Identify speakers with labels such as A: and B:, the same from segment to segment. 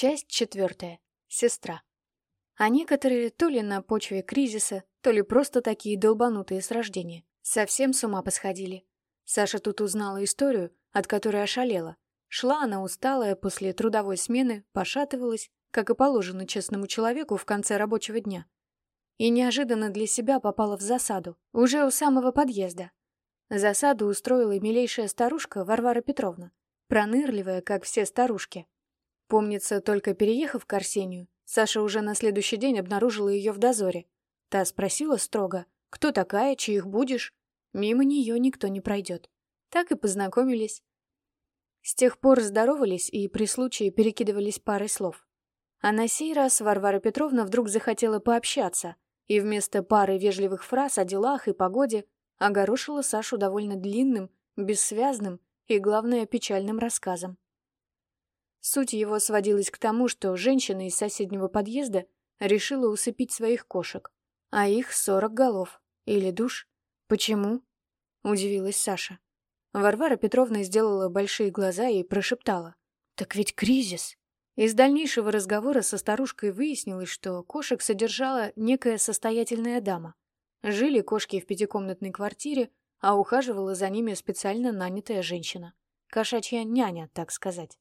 A: Часть четвертая. Сестра. А некоторые то ли на почве кризиса, то ли просто такие долбанутые с рождения. Совсем с ума посходили. Саша тут узнала историю, от которой ошалела. Шла она усталая после трудовой смены, пошатывалась, как и положено честному человеку в конце рабочего дня. И неожиданно для себя попала в засаду, уже у самого подъезда. Засаду устроила милейшая старушка Варвара Петровна, пронырливая, как все старушки. Помнится, только переехав к Арсению, Саша уже на следующий день обнаружила ее в дозоре. Та спросила строго, кто такая, чьих будешь? Мимо нее никто не пройдет. Так и познакомились. С тех пор здоровались и при случае перекидывались парой слов. А на сей раз Варвара Петровна вдруг захотела пообщаться, и вместо пары вежливых фраз о делах и погоде огорошила Сашу довольно длинным, бессвязным и, главное, печальным рассказом. Суть его сводилась к тому, что женщина из соседнего подъезда решила усыпить своих кошек, а их сорок голов. Или душ. Почему? Удивилась Саша. Варвара Петровна сделала большие глаза и прошептала. «Так ведь кризис!» Из дальнейшего разговора со старушкой выяснилось, что кошек содержала некая состоятельная дама. Жили кошки в пятикомнатной квартире, а ухаживала за ними специально нанятая женщина. Кошачья няня, так сказать.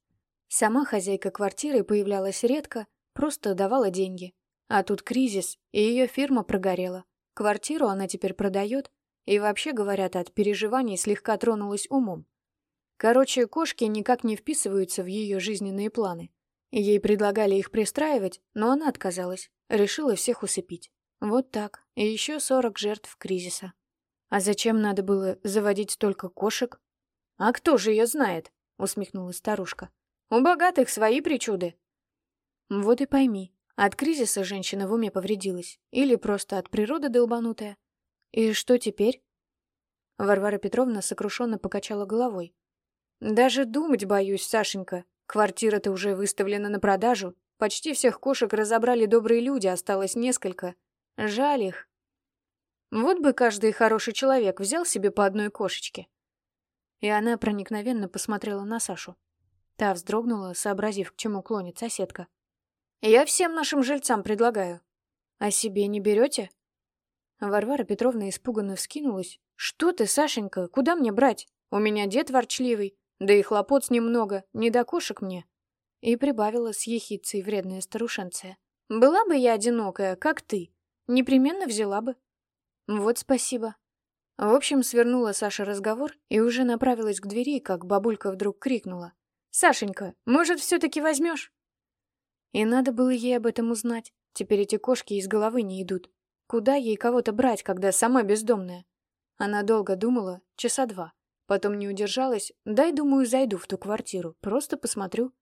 A: Сама хозяйка квартиры появлялась редко, просто давала деньги. А тут кризис, и ее фирма прогорела. Квартиру она теперь продает, и вообще, говорят, от переживаний слегка тронулась умом. Короче, кошки никак не вписываются в ее жизненные планы. Ей предлагали их пристраивать, но она отказалась. Решила всех усыпить. Вот так. И еще сорок жертв кризиса. А зачем надо было заводить столько кошек? А кто же ее знает? Усмехнулась старушка. У богатых свои причуды. Вот и пойми. От кризиса женщина в уме повредилась. Или просто от природы долбанутая. И что теперь? Варвара Петровна сокрушенно покачала головой. «Даже думать боюсь, Сашенька. Квартира-то уже выставлена на продажу. Почти всех кошек разобрали добрые люди, осталось несколько. Жаль их. Вот бы каждый хороший человек взял себе по одной кошечке. И она проникновенно посмотрела на Сашу. Та вздрогнула, сообразив, к чему клонит соседка. «Я всем нашим жильцам предлагаю. А себе не берете?» Варвара Петровна испуганно вскинулась. «Что ты, Сашенька, куда мне брать? У меня дед ворчливый. Да и хлопот с ним много, не до кошек мне. И прибавила с ехицей вредная старушенция. Была бы я одинокая, как ты, непременно взяла бы. Вот спасибо. В общем, свернула Саша разговор и уже направилась к двери, как бабулька вдруг крикнула. «Сашенька, может, все-таки возьмешь?» И надо было ей об этом узнать. Теперь эти кошки из головы не идут. Куда ей кого-то брать, когда сама бездомная? Она долго думала, часа два. Потом не удержалась. Дай, думаю, зайду в ту квартиру. Просто посмотрю.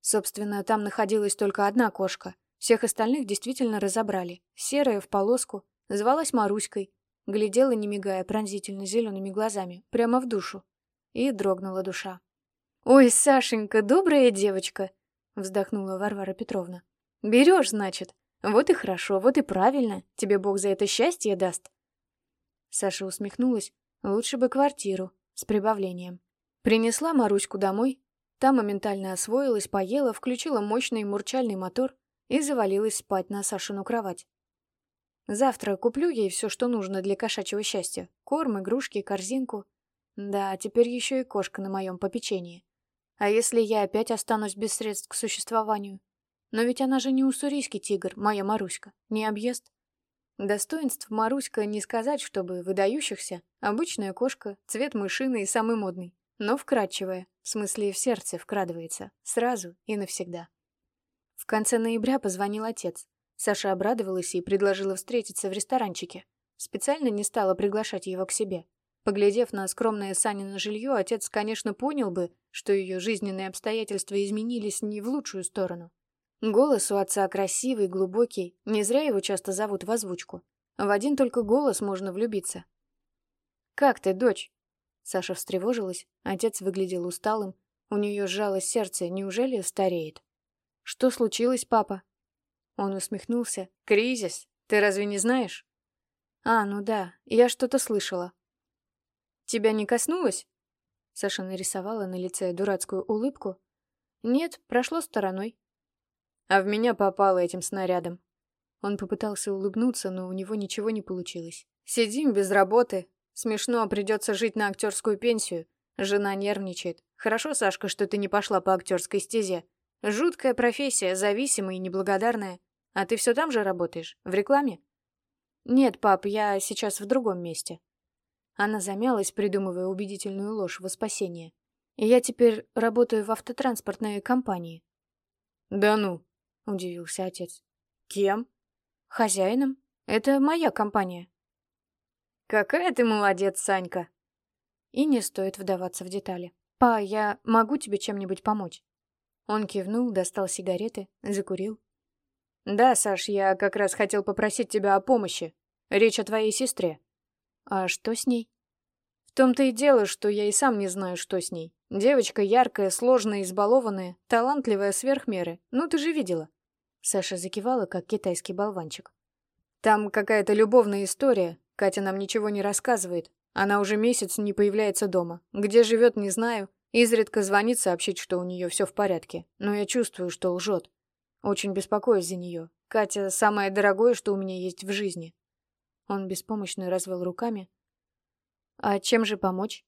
A: Собственно, там находилась только одна кошка. Всех остальных действительно разобрали. Серая, в полоску. Звалась Маруськой. Глядела, не мигая, пронзительно зелеными глазами. Прямо в душу. И дрогнула душа. «Ой, Сашенька, добрая девочка!» Вздохнула Варвара Петровна. «Берешь, значит? Вот и хорошо, вот и правильно. Тебе Бог за это счастье даст». Саша усмехнулась, Лучше бы квартиру, с прибавлением. Принесла Маруську домой, та моментально освоилась, поела, включила мощный мурчальный мотор и завалилась спать на Сашину кровать. Завтра куплю ей все, что нужно для кошачьего счастья. Корм, игрушки, корзинку. Да, теперь еще и кошка на моем попечении. А если я опять останусь без средств к существованию? Но ведь она же не уссурийский тигр, моя Маруська, не объезд. Достоинств Маруська не сказать, чтобы выдающихся. Обычная кошка, цвет мышиный и самый модный. Но вкрадчивая, в смысле в сердце вкрадывается. Сразу и навсегда. В конце ноября позвонил отец. Саша обрадовалась и предложила встретиться в ресторанчике. Специально не стала приглашать его к себе. Поглядев на скромное Санино жилье, отец, конечно, понял бы, что ее жизненные обстоятельства изменились не в лучшую сторону. Голос у отца красивый, глубокий, не зря его часто зовут в озвучку. В один только голос можно влюбиться. «Как ты, дочь?» Саша встревожилась, отец выглядел усталым, у нее сжалось сердце, неужели стареет? «Что случилось, папа?» Он усмехнулся. «Кризис, ты разве не знаешь?» «А, ну да, я что-то слышала». «Тебя не коснулось?» Саша нарисовала на лице дурацкую улыбку. «Нет, прошло стороной. а в меня попало этим снарядом. Он попытался улыбнуться, но у него ничего не получилось. Сидим без работы. Смешно, придется жить на актерскую пенсию. Жена нервничает. Хорошо, Сашка, что ты не пошла по актерской стезе. Жуткая профессия, зависимая и неблагодарная. А ты все там же работаешь? В рекламе? Нет, пап, я сейчас в другом месте. Она замялась, придумывая убедительную ложь во спасение. Я теперь работаю в автотранспортной компании. Да ну, удивился отец. Кем? Хозяином. Это моя компания. Какая ты молодец, Санька. И не стоит вдаваться в детали. Па, я могу тебе чем-нибудь помочь? Он кивнул, достал сигареты, закурил. Да, Саш, я как раз хотел попросить тебя о помощи. Речь о твоей сестре. А что с ней? В том-то и дело, что я и сам не знаю, что с ней. Девочка яркая, сложная, избалованная, талантливая сверх меры. Ну, ты же видела. Саша закивала, как китайский болванчик. Там какая-то любовная история. Катя нам ничего не рассказывает. Она уже месяц не появляется дома. Где живет, не знаю. Изредка звонит сообщить, что у нее все в порядке. Но я чувствую, что лжет. Очень беспокоюсь за нее. Катя — самое дорогое, что у меня есть в жизни. Он беспомощно развел руками. А чем же помочь?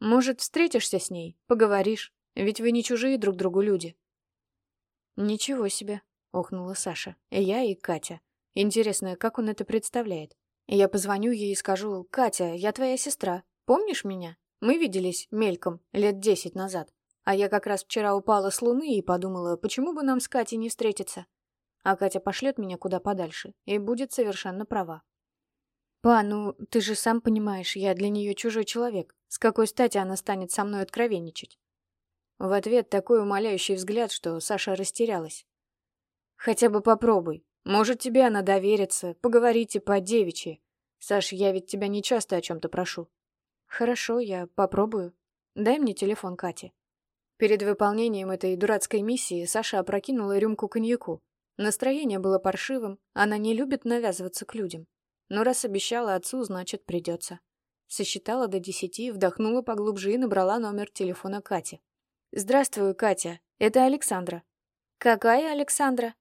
A: Может, встретишься с ней, поговоришь, ведь вы не чужие друг другу люди. Ничего себе, охнула Саша. Я, и Катя. Интересно, как он это представляет? Я позвоню ей и скажу, «Катя, я твоя сестра. Помнишь меня? Мы виделись мельком лет десять назад. А я как раз вчера упала с луны и подумала, почему бы нам с Катей не встретиться? А Катя пошлет меня куда подальше и будет совершенно права. «Па, ну, ты же сам понимаешь, я для нее чужой человек. С какой стати она станет со мной откровенничать?» В ответ такой умоляющий взгляд, что Саша растерялась. «Хотя бы попробуй. Может, тебе она доверится. Поговорите по-девичьи. Саш, я ведь тебя не часто о чем-то прошу». «Хорошо, я попробую. Дай мне телефон Кати». Перед выполнением этой дурацкой миссии Саша опрокинула рюмку коньяку. Настроение было паршивым, она не любит навязываться к людям. Но раз обещала отцу, значит, придется. Сосчитала до десяти, вдохнула поглубже и набрала номер телефона Кати. «Здравствуй, Катя. Это Александра». «Какая Александра?»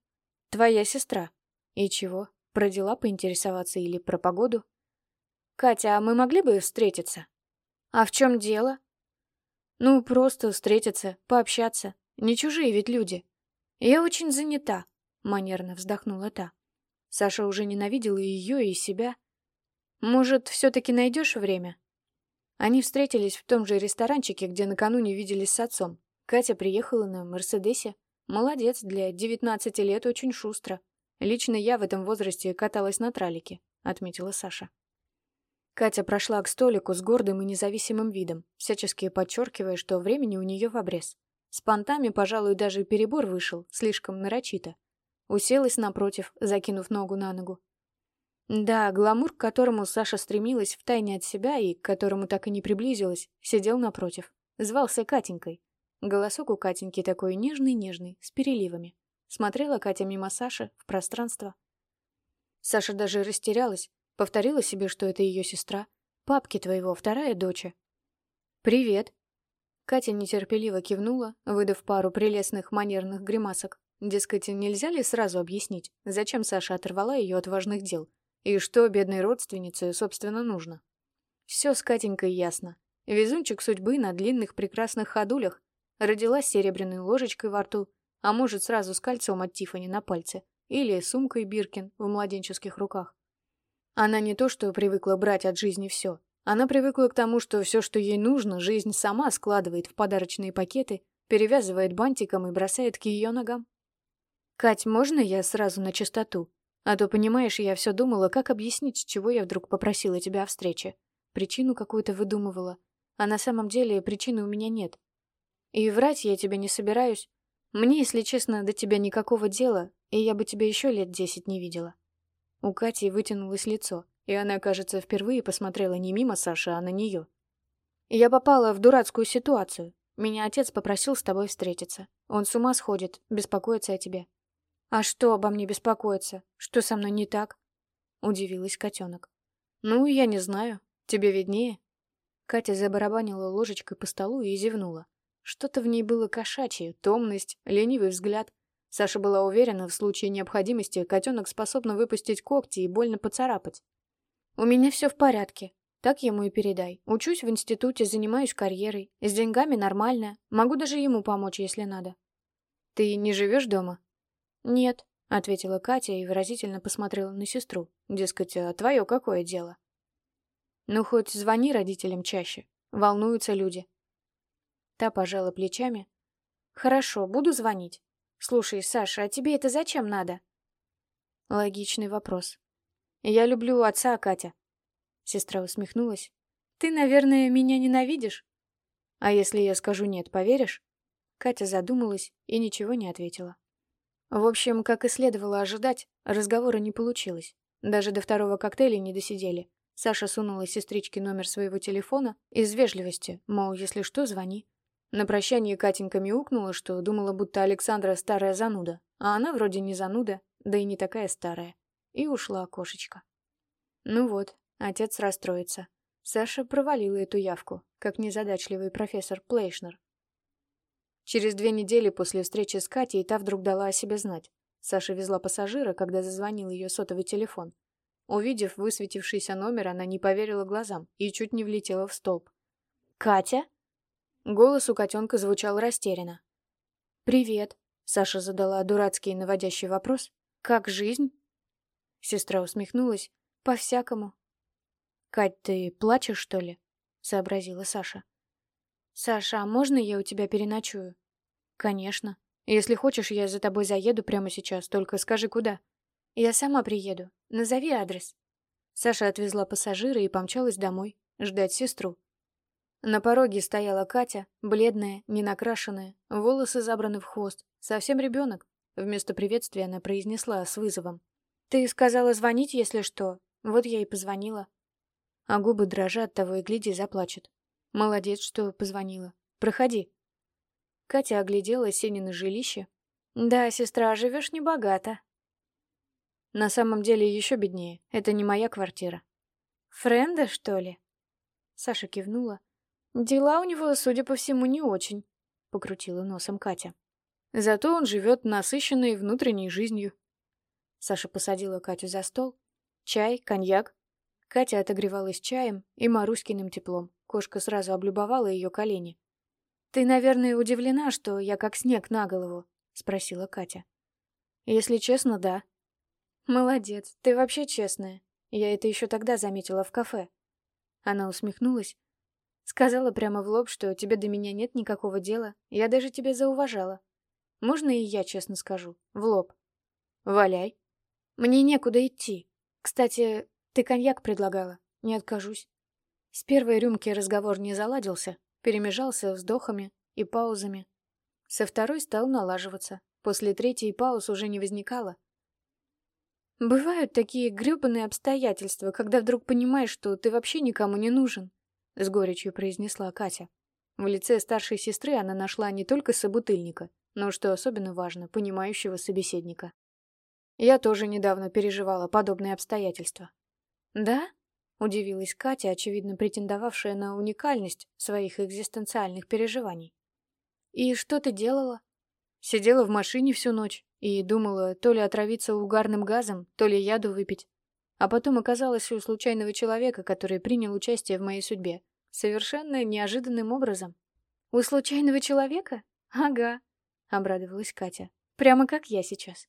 A: «Твоя сестра». «И чего? Про дела поинтересоваться или про погоду?» «Катя, а мы могли бы встретиться?» «А в чем дело?» «Ну, просто встретиться, пообщаться. Не чужие ведь люди. Я очень занята», — манерно вздохнула та. Саша уже ненавидела ее и себя. «Может, все-таки найдешь время?» Они встретились в том же ресторанчике, где накануне виделись с отцом. Катя приехала на «Мерседесе». Молодец, для девятнадцати лет очень шустро. Лично я в этом возрасте каталась на тралике, отметила Саша. Катя прошла к столику с гордым и независимым видом, всячески подчеркивая, что времени у нее в обрез. С понтами, пожалуй, даже перебор вышел, слишком нарочито. Уселась напротив, закинув ногу на ногу. Да, гламур, к которому Саша стремилась втайне от себя и к которому так и не приблизилась, сидел напротив. Звался Катенькой. Голосок у Катеньки такой нежный-нежный, с переливами. Смотрела Катя мимо Саши в пространство. Саша даже растерялась, повторила себе, что это ее сестра. Папки твоего, вторая доча. «Привет». Катя нетерпеливо кивнула, выдав пару прелестных манерных гримасок. Дескать, нельзя ли сразу объяснить, зачем Саша оторвала ее от важных дел, и что бедной родственнице, собственно, нужно? Все с Катенькой ясно. Везунчик судьбы на длинных прекрасных ходулях. Родилась серебряной ложечкой во рту, а может, сразу с кольцом от Тифани на пальце, или сумкой Биркин в младенческих руках. Она не то что привыкла брать от жизни все. Она привыкла к тому, что все, что ей нужно, жизнь сама складывает в подарочные пакеты, перевязывает бантиком и бросает к ее ногам. «Кать, можно я сразу на чистоту? А то, понимаешь, я все думала, как объяснить, чего я вдруг попросила тебя о встрече. Причину какую-то выдумывала. А на самом деле причины у меня нет. И врать я тебе не собираюсь. Мне, если честно, до тебя никакого дела, и я бы тебя еще лет десять не видела». У Кати вытянулось лицо, и она, кажется, впервые посмотрела не мимо Саши, а на нее. «Я попала в дурацкую ситуацию. Меня отец попросил с тобой встретиться. Он с ума сходит, беспокоится о тебе. «А что обо мне беспокоиться? Что со мной не так?» — удивилась котенок. «Ну, я не знаю. Тебе виднее». Катя забарабанила ложечкой по столу и зевнула. Что-то в ней было кошачье, томность, ленивый взгляд. Саша была уверена, в случае необходимости котенок способна выпустить когти и больно поцарапать. «У меня все в порядке. Так ему и передай. Учусь в институте, занимаюсь карьерой. С деньгами нормально. Могу даже ему помочь, если надо». «Ты не живешь дома?» «Нет», — ответила Катя и выразительно посмотрела на сестру. Дескать, а твое какое дело? «Ну, хоть звони родителям чаще. Волнуются люди». Та пожала плечами. «Хорошо, буду звонить. Слушай, Саша, а тебе это зачем надо?» Логичный вопрос. «Я люблю отца, Катя». Сестра усмехнулась. «Ты, наверное, меня ненавидишь?» «А если я скажу нет, поверишь?» Катя задумалась и ничего не ответила. В общем, как и следовало ожидать, разговора не получилось. Даже до второго коктейля не досидели. Саша сунула сестричке номер своего телефона из вежливости, мол, если что, звони. На прощание Катенька мяукнула, что думала, будто Александра старая зануда, а она вроде не зануда, да и не такая старая. И ушла окошечко. Ну вот, отец расстроится. Саша провалила эту явку, как незадачливый профессор Плейшнер. Через две недели после встречи с Катей та вдруг дала о себе знать. Саша везла пассажира, когда зазвонил ее сотовый телефон. Увидев высветившийся номер, она не поверила глазам и чуть не влетела в столб. «Катя?» Голос у котенка звучал растерянно. «Привет», — Саша задала дурацкий наводящий вопрос. «Как жизнь?» Сестра усмехнулась. «По-всякому». «Кать, ты плачешь, что ли?» — сообразила Саша. «Саша, а можно я у тебя переночую?» «Конечно. Если хочешь, я за тобой заеду прямо сейчас, только скажи, куда». «Я сама приеду. Назови адрес». Саша отвезла пассажира и помчалась домой, ждать сестру. На пороге стояла Катя, бледная, ненакрашенная, волосы забраны в хвост. Совсем ребенок. Вместо приветствия она произнесла с вызовом. «Ты сказала звонить, если что. Вот я и позвонила». А губы дрожат, того и гляди, заплачет. «Молодец, что позвонила. Проходи». Катя оглядела Сенина жилище. «Да, сестра, живешь небогато». «На самом деле еще беднее. Это не моя квартира». «Френда, что ли?» Саша кивнула. «Дела у него, судя по всему, не очень», — покрутила носом Катя. «Зато он живет насыщенной внутренней жизнью». Саша посадила Катю за стол. Чай, коньяк. Катя отогревалась чаем и Маруськиным теплом. Кошка сразу облюбовала ее колени. «Ты, наверное, удивлена, что я как снег на голову?» — спросила Катя. «Если честно, да». «Молодец, ты вообще честная. Я это еще тогда заметила в кафе». Она усмехнулась, Сказала прямо в лоб, что тебе до меня нет никакого дела. Я даже тебя зауважала. Можно и я честно скажу? В лоб. Валяй. Мне некуда идти. Кстати, ты коньяк предлагала. Не откажусь. С первой рюмки разговор не заладился, перемежался вздохами и паузами. Со второй стал налаживаться. После третьей пауз уже не возникало. Бывают такие грёбаные обстоятельства, когда вдруг понимаешь, что ты вообще никому не нужен. — с горечью произнесла Катя. В лице старшей сестры она нашла не только собутыльника, но, что особенно важно, понимающего собеседника. Я тоже недавно переживала подобные обстоятельства. «Да?» — удивилась Катя, очевидно претендовавшая на уникальность своих экзистенциальных переживаний. «И что ты делала?» Сидела в машине всю ночь и думала то ли отравиться угарным газом, то ли яду выпить. А потом оказалась у случайного человека, который принял участие в моей судьбе. Совершенно неожиданным образом. «У случайного человека? Ага», — обрадовалась Катя. «Прямо как я сейчас».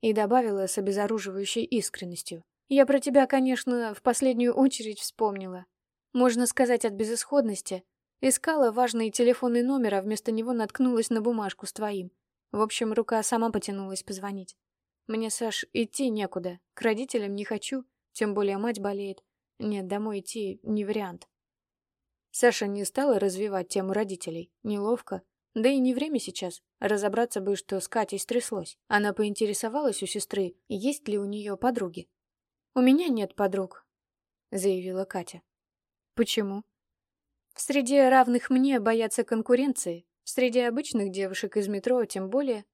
A: И добавила с обезоруживающей искренностью. «Я про тебя, конечно, в последнюю очередь вспомнила. Можно сказать, от безысходности. Искала важный телефонный номер, а вместо него наткнулась на бумажку с твоим. В общем, рука сама потянулась позвонить. Мне, Саш, идти некуда. К родителям не хочу, тем более мать болеет. Нет, домой идти не вариант. Саша не стала развивать тему родителей. Неловко. Да и не время сейчас. Разобраться бы, что с Катей стряслось. Она поинтересовалась у сестры, есть ли у нее подруги. «У меня нет подруг», — заявила Катя. «Почему?» «В среде равных мне боятся конкуренции. В среде обычных девушек из метро тем более.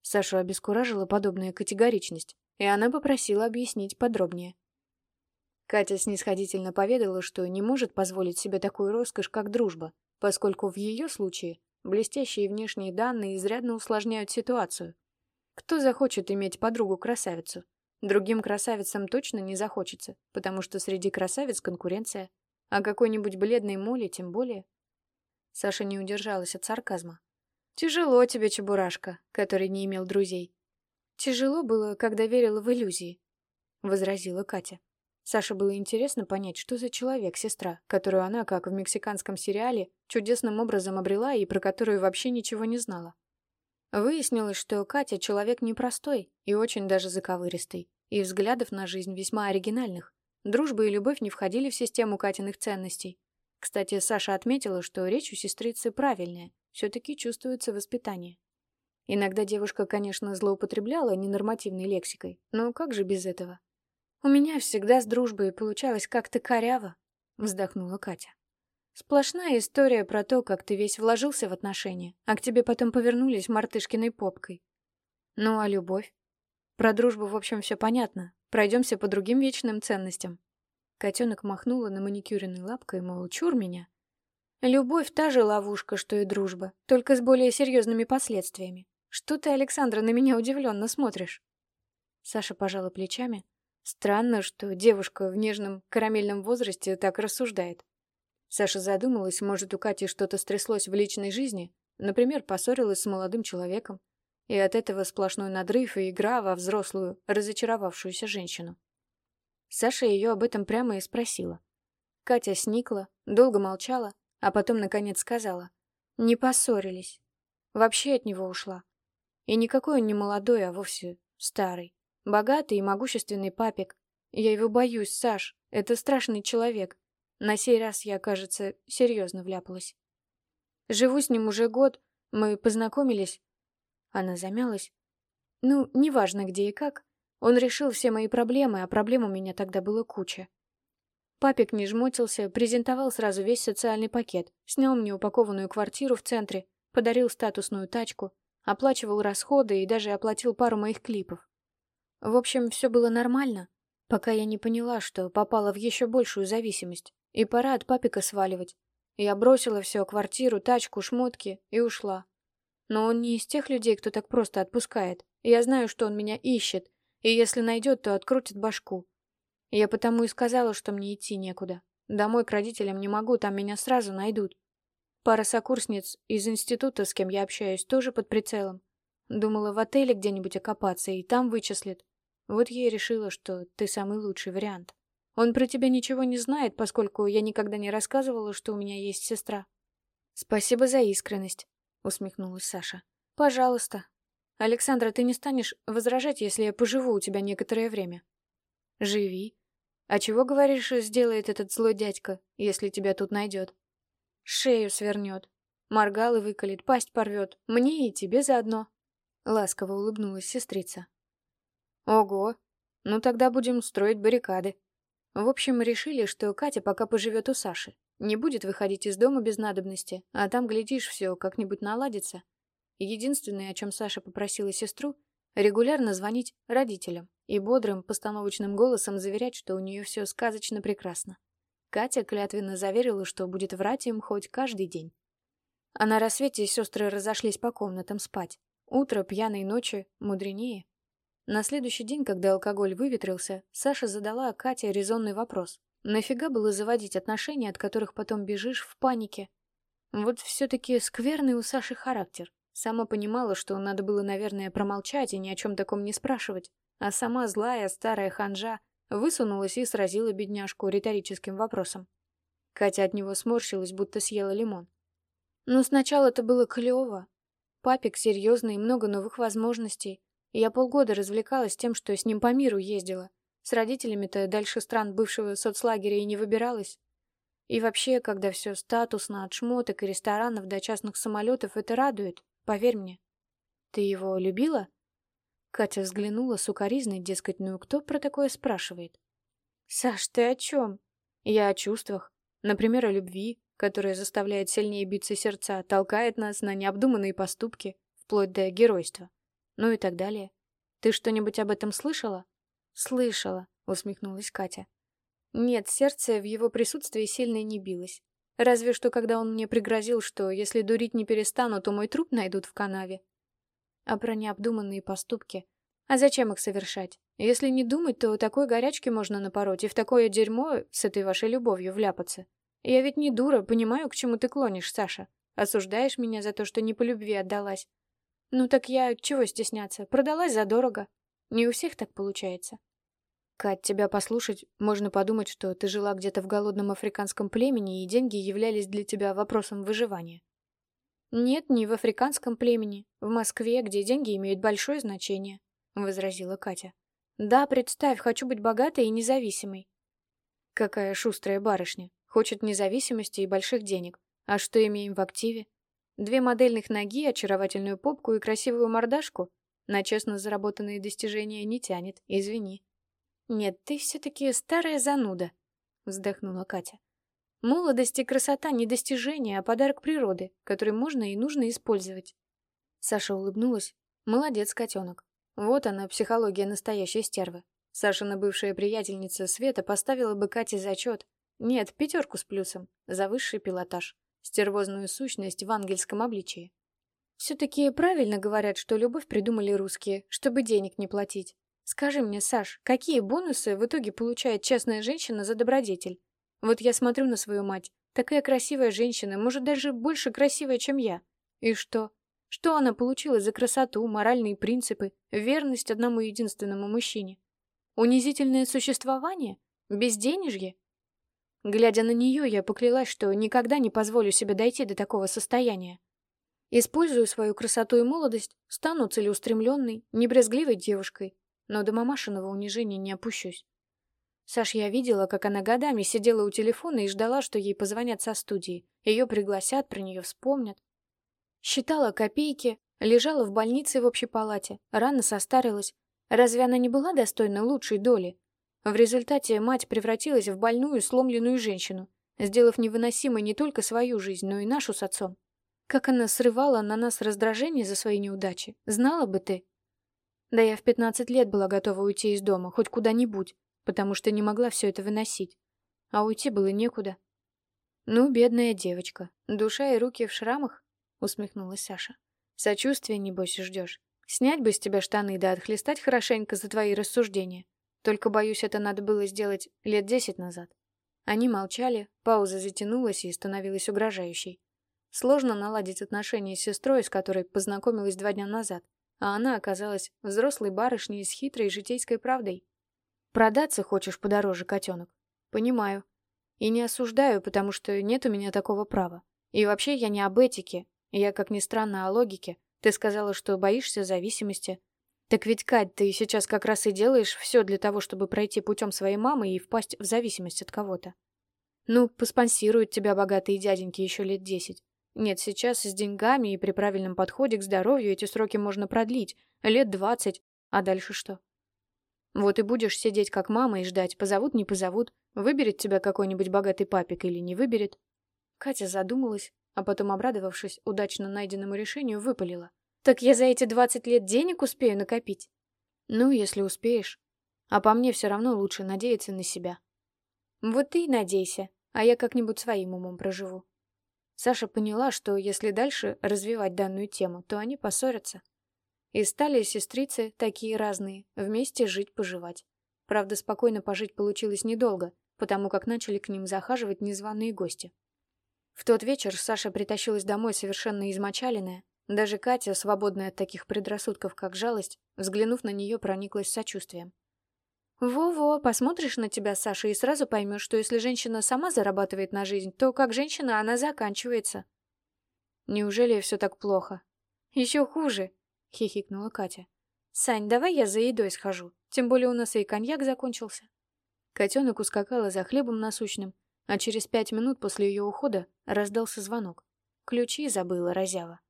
A: Сашу обескуражила подобная категоричность, и она попросила объяснить подробнее. Катя снисходительно поведала, что не может позволить себе такую роскошь, как дружба, поскольку в ее случае блестящие внешние данные изрядно усложняют ситуацию. Кто захочет иметь подругу-красавицу? Другим красавицам точно не захочется, потому что среди красавиц конкуренция. А какой-нибудь бледной моли тем более. Саша не удержалась от сарказма. «Тяжело тебе, Чебурашка, который не имел друзей». «Тяжело было, когда верила в иллюзии», — возразила Катя. Саше было интересно понять, что за человек сестра, которую она, как в мексиканском сериале, чудесным образом обрела и про которую вообще ничего не знала. Выяснилось, что Катя человек непростой и очень даже заковыристый, и взглядов на жизнь весьма оригинальных. Дружба и любовь не входили в систему Катиных ценностей. Кстати, Саша отметила, что речь у сестрицы правильная, все-таки чувствуется воспитание. Иногда девушка, конечно, злоупотребляла ненормативной лексикой, но как же без этого? «У меня всегда с дружбой получалось как-то коряво», — вздохнула Катя. Сплошная история про то, как ты весь вложился в отношения, а к тебе потом повернулись мартышкиной попкой. Ну а любовь? Про дружбу, в общем, все понятно. Пройдемся по другим вечным ценностям. Котенок махнула на маникюренной лапкой, мол, чур меня. Любовь та же ловушка, что и дружба, только с более серьезными последствиями. Что ты, Александра, на меня удивленно смотришь? Саша пожала плечами. Странно, что девушка в нежном карамельном возрасте так рассуждает. Саша задумалась, может, у Кати что-то стряслось в личной жизни, например, поссорилась с молодым человеком, и от этого сплошной надрыв и игра во взрослую, разочаровавшуюся женщину. Саша ее об этом прямо и спросила. Катя сникла, долго молчала, а потом, наконец, сказала. Не поссорились. Вообще от него ушла. И никакой он не молодой, а вовсе старый. Богатый и могущественный папик. Я его боюсь, Саш. Это страшный человек. На сей раз я, кажется, серьезно вляпалась. Живу с ним уже год, мы познакомились. Она замялась. Ну, неважно где и как. Он решил все мои проблемы, а проблем у меня тогда было куча. Папик не жмотился, презентовал сразу весь социальный пакет, снял мне упакованную квартиру в центре, подарил статусную тачку, оплачивал расходы и даже оплатил пару моих клипов. В общем, все было нормально, пока я не поняла, что попала в еще большую зависимость. И пора от папика сваливать. Я бросила все, квартиру, тачку, шмотки и ушла. Но он не из тех людей, кто так просто отпускает. Я знаю, что он меня ищет, и если найдет, то открутит башку. Я потому и сказала, что мне идти некуда. Домой к родителям не могу, там меня сразу найдут. Пара сокурсниц из института, с кем я общаюсь, тоже под прицелом. Думала в отеле где-нибудь окопаться, и там вычислят. Вот я и решила, что ты самый лучший вариант. Он про тебя ничего не знает, поскольку я никогда не рассказывала, что у меня есть сестра. Спасибо за искренность, усмехнулась Саша. Пожалуйста. Александра, ты не станешь возражать, если я поживу у тебя некоторое время? Живи. А чего, говоришь, сделает этот злой дядька, если тебя тут найдет? Шею свернет. Моргал и выколет, пасть порвет. Мне и тебе заодно. Ласково улыбнулась сестрица. Ого. Ну тогда будем строить баррикады. В общем, решили, что Катя пока поживет у Саши. Не будет выходить из дома без надобности, а там, глядишь, все как-нибудь наладится. Единственное, о чем Саша попросила сестру, регулярно звонить родителям и бодрым, постановочным голосом заверять, что у нее все сказочно прекрасно. Катя клятвенно заверила, что будет врать им хоть каждый день. А на рассвете сестры разошлись по комнатам спать. Утро, пьяной ночи, мудренее. На следующий день, когда алкоголь выветрился, Саша задала Кате резонный вопрос. Нафига было заводить отношения, от которых потом бежишь в панике? Вот все-таки скверный у Саши характер. Сама понимала, что надо было, наверное, промолчать и ни о чем таком не спрашивать. А сама злая старая ханжа высунулась и сразила бедняжку риторическим вопросом. Катя от него сморщилась, будто съела лимон. Ну, сначала это было клево. Папик серьезный, много новых возможностей. Я полгода развлекалась тем, что с ним по миру ездила. С родителями-то дальше стран бывшего соцлагеря и не выбиралась. И вообще, когда все статусно, от шмоток и ресторанов до частных самолетов, это радует, поверь мне. Ты его любила? Катя взглянула сукоризной, дескать, ну кто про такое спрашивает? Саш, ты о чем? Я о чувствах. Например, о любви, которая заставляет сильнее биться сердца, толкает нас на необдуманные поступки, вплоть до геройства ну и так далее. Ты что-нибудь об этом слышала? Слышала, усмехнулась Катя. Нет, сердце в его присутствии сильно не билось. Разве что, когда он мне пригрозил, что если дурить не перестану, то мой труп найдут в канаве. а про необдуманные поступки. А зачем их совершать? Если не думать, то такой горячки можно напороть и в такое дерьмо с этой вашей любовью вляпаться. Я ведь не дура, понимаю, к чему ты клонишь, Саша. Осуждаешь меня за то, что не по любви отдалась. Ну так я чего стесняться? Продалась задорого. Не у всех так получается. Кать, тебя послушать, можно подумать, что ты жила где-то в голодном африканском племени, и деньги являлись для тебя вопросом выживания. Нет, не в африканском племени, в Москве, где деньги имеют большое значение, возразила Катя. Да, представь, хочу быть богатой и независимой. Какая шустрая барышня. Хочет независимости и больших денег. А что имеем в активе? Две модельных ноги, очаровательную попку и красивую мордашку? На честно заработанные достижения не тянет, извини. «Нет, ты все-таки старая зануда», — вздохнула Катя. «Молодость и красота — не достижение, а подарок природы, который можно и нужно использовать». Саша улыбнулась. «Молодец, котенок. Вот она, психология настоящей стервы. Сашина бывшая приятельница Света поставила бы Кате зачет. Нет, пятерку с плюсом. За высший пилотаж. Стервозную сущность в ангельском обличии. Все-таки правильно говорят, что любовь придумали русские, чтобы денег не платить. Скажи мне, Саш, какие бонусы в итоге получает честная женщина за добродетель? Вот я смотрю на свою мать. Такая красивая женщина, может, даже больше красивая, чем я. И что? Что она получила за красоту, моральные принципы, верность одному единственному мужчине? Унизительное существование? Безденежье? Глядя на нее, я поклялась, что никогда не позволю себе дойти до такого состояния. Использую свою красоту и молодость, стану целеустремленной, небрезгливой девушкой, но до мамашиного унижения не опущусь. Саш, я видела, как она годами сидела у телефона и ждала, что ей позвонят со студии. Ее пригласят, про нее вспомнят. Считала копейки, лежала в больнице в общей палате, рано состарилась. Разве она не была достойна лучшей доли? В результате мать превратилась в больную, сломленную женщину, сделав невыносимой не только свою жизнь, но и нашу с отцом. Как она срывала на нас раздражение за свои неудачи, знала бы ты. Да я в 15 лет была готова уйти из дома, хоть куда-нибудь, потому что не могла все это выносить. А уйти было некуда. «Ну, бедная девочка, душа и руки в шрамах?» — усмехнулась Саша. «Сочувствия, небось, ждешь. Снять бы с тебя штаны да отхлестать хорошенько за твои рассуждения. Только, боюсь, это надо было сделать лет десять назад». Они молчали, пауза затянулась и становилась угрожающей. Сложно наладить отношения с сестрой, с которой познакомилась два дня назад а она оказалась взрослой барышней с хитрой житейской правдой. Продаться хочешь подороже, котенок? Понимаю. И не осуждаю, потому что нет у меня такого права. И вообще я не об этике, я, как ни странно, о логике. Ты сказала, что боишься зависимости. Так ведь, Кать, ты сейчас как раз и делаешь все для того, чтобы пройти путем своей мамы и впасть в зависимость от кого-то. Ну, поспонсируют тебя богатые дяденьки еще лет десять. Нет, сейчас с деньгами и при правильном подходе к здоровью эти сроки можно продлить, лет двадцать, а дальше что? Вот и будешь сидеть как мама и ждать, позовут, не позовут, выберет тебя какой-нибудь богатый папик или не выберет. Катя задумалась, а потом, обрадовавшись удачно найденному решению, выпалила. Так я за эти двадцать лет денег успею накопить? Ну, если успеешь. А по мне все равно лучше надеяться на себя. Вот ты и надейся, а я как-нибудь своим умом проживу. Саша поняла, что если дальше развивать данную тему, то они поссорятся. И стали сестрицы такие разные, вместе жить-поживать. Правда, спокойно пожить получилось недолго, потому как начали к ним захаживать незваные гости. В тот вечер Саша притащилась домой совершенно измочаленная. Даже Катя, свободная от таких предрассудков, как жалость, взглянув на нее, прониклась сочувствием. Во-во, посмотришь на тебя, Саша, и сразу поймешь, что если женщина сама зарабатывает на жизнь, то как женщина она заканчивается. Неужели все так плохо? Еще хуже, хихикнула Катя. Сань, давай я за едой схожу, тем более у нас и коньяк закончился. Котенок ускакала за хлебом насущным, а через пять минут после ее ухода раздался звонок. Ключи забыла разява.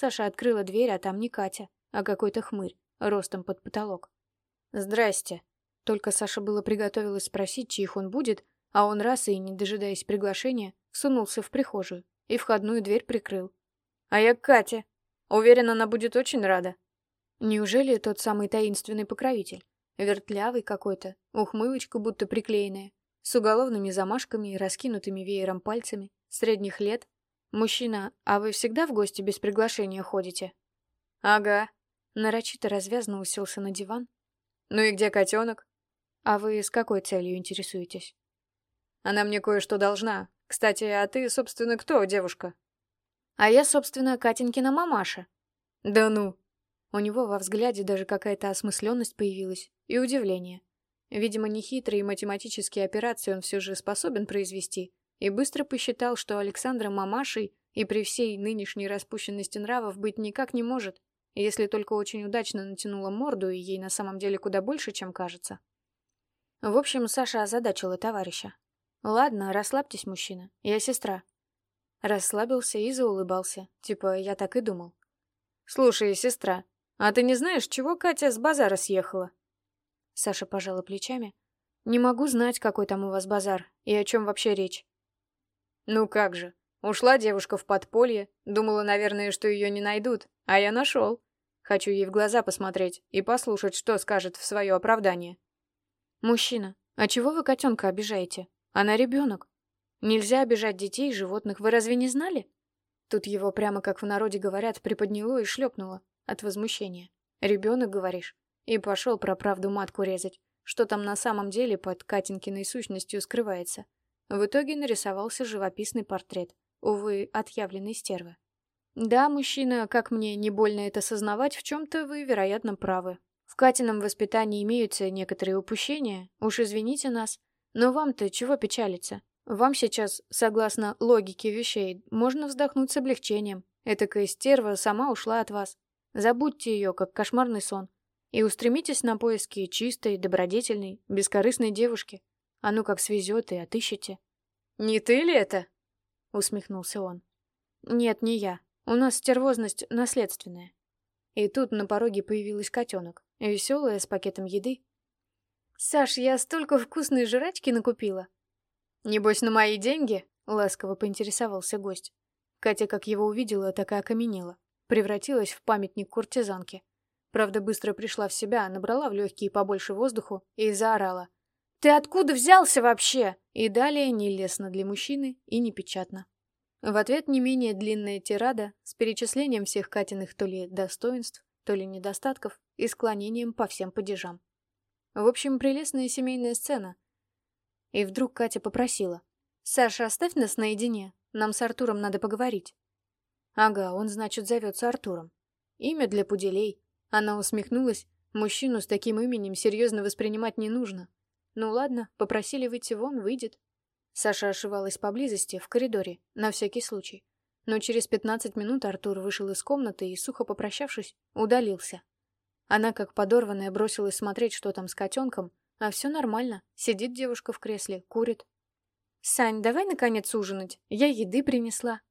A: Саша открыла дверь, а там не Катя, а какой-то хмырь, ростом под потолок. «Здрасте», только Саша было приготовилась спросить, чьих он будет, а он раз и, не дожидаясь приглашения, сунулся в прихожую и входную дверь прикрыл. «А я Катя. Уверена, она будет очень рада». Неужели тот самый таинственный покровитель? Вертлявый какой-то, ухмылочка будто приклеенная, с уголовными замашками и раскинутыми веером пальцами, средних лет. «Мужчина, а вы всегда в гости без приглашения ходите?» «Ага. Нарочито развязно уселся на диван.
B: «Ну и где котенок?»
A: «А вы с какой целью интересуетесь?»
B: «Она мне кое-что должна. Кстати, а ты, собственно, кто, девушка?»
A: «А я, собственно, Катенькина мамаша».
B: «Да ну!»
A: У него во взгляде даже какая-то осмысленность появилась и удивление. Видимо, нехитрые математические операции он все же способен произвести, и быстро посчитал, что Александра мамашей и при всей нынешней распущенности нравов быть никак не может, если только очень удачно натянула морду, и ей на самом деле куда больше, чем кажется. В общем, Саша озадачила товарища. «Ладно, расслабьтесь, мужчина, я сестра». Расслабился и заулыбался, типа я так и думал.
B: «Слушай, сестра, а ты не знаешь, чего Катя с базара съехала?»
A: Саша пожала плечами. «Не могу знать, какой там у вас базар и о чем вообще речь».
B: «Ну как же, ушла девушка в подполье, думала, наверное, что ее не найдут, а я нашел. Хочу ей в глаза посмотреть и послушать, что скажет в свое оправдание».
A: «Мужчина, а чего вы котенка обижаете? Она ребенок. Нельзя обижать детей и животных, вы разве не знали?» Тут его прямо как в народе говорят, приподняло и шлепнуло от возмущения. «Ребенок, говоришь?» И пошел про правду матку резать, что там на самом деле под Катинкиной сущностью скрывается. В итоге нарисовался живописный портрет, увы, отъявленной стервы. Да, мужчина, как мне не больно это сознавать, в чем-то вы, вероятно, правы. В Катином воспитании имеются некоторые упущения, уж извините нас, но вам-то чего печалиться? Вам сейчас, согласно логике вещей, можно вздохнуть с облегчением. Этакая стерва сама ушла от вас. Забудьте ее, как кошмарный сон и устремитесь на поиски чистой, добродетельной, бескорыстной девушки. А ну как свезет и отыщете.
B: «Не ты ли это?»
A: — усмехнулся он. «Нет, не я. У нас стервозность наследственная». И тут на пороге появилась котенок, веселая, с пакетом еды. «Саш, я столько вкусной жрачки накупила!»
B: «Небось, на мои деньги?»
A: — ласково поинтересовался гость. Катя, как его увидела, так и окаменела. Превратилась в памятник куртизанки. Правда, быстро пришла в себя, набрала в легкие побольше воздуху и заорала. «Ты откуда взялся вообще?» И далее нелестно для мужчины и непечатно. В ответ не менее длинная тирада с перечислением всех Катиных то ли достоинств, то ли недостатков и склонением по всем падежам. В общем, прелестная семейная сцена. И вдруг Катя попросила. «Саша, оставь нас наедине, нам с Артуром надо поговорить». Ага, он, значит, зовется Артуром. Имя для пуделей. Она усмехнулась. Мужчину с таким именем серьезно воспринимать не нужно. Ну ладно, попросили выйти вон, выйдет. Саша ошивалась поблизости, в коридоре, на всякий случай. Но через пятнадцать минут Артур вышел из комнаты и, сухо попрощавшись, удалился. Она, как подорванная, бросилась смотреть, что там с котенком, а все нормально. Сидит девушка в кресле, курит. «Сань, давай, наконец, ужинать. Я еды принесла».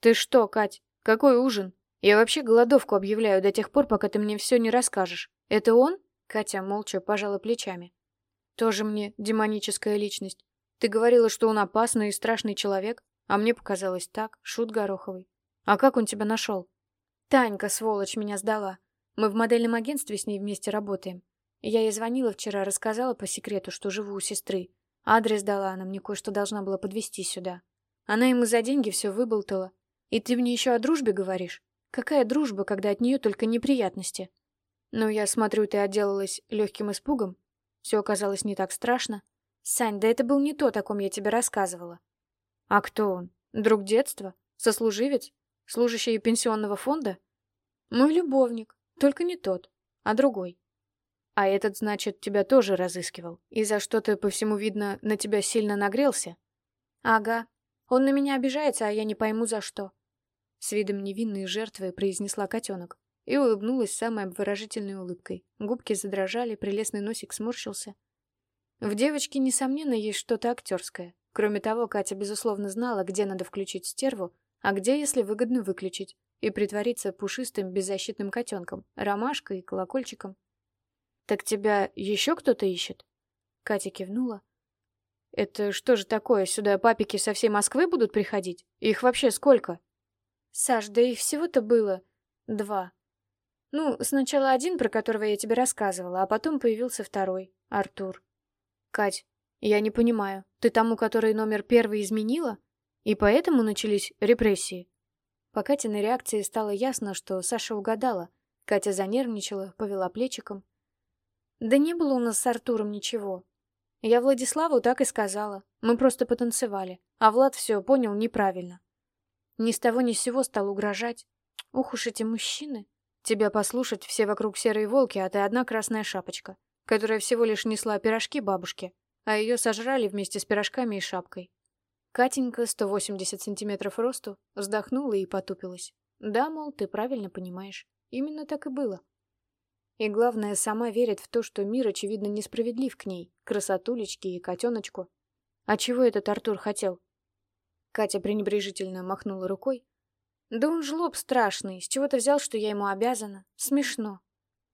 A: «Ты что, Кать? Какой ужин? Я вообще голодовку объявляю до тех пор, пока ты мне все не расскажешь. Это он? Катя молча пожала плечами. Тоже мне демоническая личность. Ты говорила, что он опасный и страшный человек, а мне показалось так, шут Гороховый. А как он тебя нашел? Танька, сволочь, меня сдала. Мы в модельном агентстве с ней вместе работаем. Я ей звонила вчера, рассказала по секрету, что живу у сестры. Адрес дала, она мне кое-что должна была подвезти сюда. Она ему за деньги все выболтала. И ты мне еще о дружбе говоришь? Какая дружба, когда от нее только неприятности? Но я смотрю, ты отделалась легким испугом. Все оказалось не так страшно. Сань, да это был не то, о ком я тебе рассказывала. А кто он? Друг детства? Сослуживец? Служащий пенсионного фонда? Мой любовник. Только не тот, а другой. А этот, значит, тебя тоже разыскивал. И за что-то, по всему видно, на тебя сильно нагрелся? Ага. Он на меня обижается, а я не пойму за что. С видом невинной жертвы произнесла котенок и улыбнулась самой обворожительной улыбкой. Губки задрожали, прелестный носик сморщился. В девочке, несомненно, есть что-то актерское. Кроме того, Катя, безусловно, знала, где надо включить стерву, а где, если выгодно, выключить, и притвориться пушистым беззащитным котенком, ромашкой и колокольчиком. «Так тебя еще кто-то ищет?» Катя кивнула. «Это что же такое, сюда папики со всей Москвы будут приходить? Их вообще сколько?» Саш, да и всего-то было два. Ну, сначала один, про которого я тебе рассказывала, а потом появился второй, Артур. Кать, я не понимаю, ты тому, который номер первый изменила? И поэтому начались репрессии? По Катиной реакции стало ясно, что Саша угадала. Катя занервничала, повела плечиком. Да не было у нас с Артуром ничего. Я Владиславу так и сказала. Мы просто потанцевали, а Влад все понял неправильно. Ни с того ни с сего стал угрожать. Ух уж эти мужчины. Тебя послушать все вокруг серые волки, а ты одна красная шапочка, которая всего лишь несла пирожки бабушке, а ее сожрали вместе с пирожками и шапкой. Катенька, 180 сантиметров росту, вздохнула и потупилась. Да, мол, ты правильно понимаешь. Именно так и было. И главное, сама верит в то, что мир, очевидно, несправедлив к ней, красотулечке и котеночку. А чего этот Артур хотел? Катя пренебрежительно махнула рукой. Да он жлоб страшный, с чего ты взял, что я ему обязана? Смешно.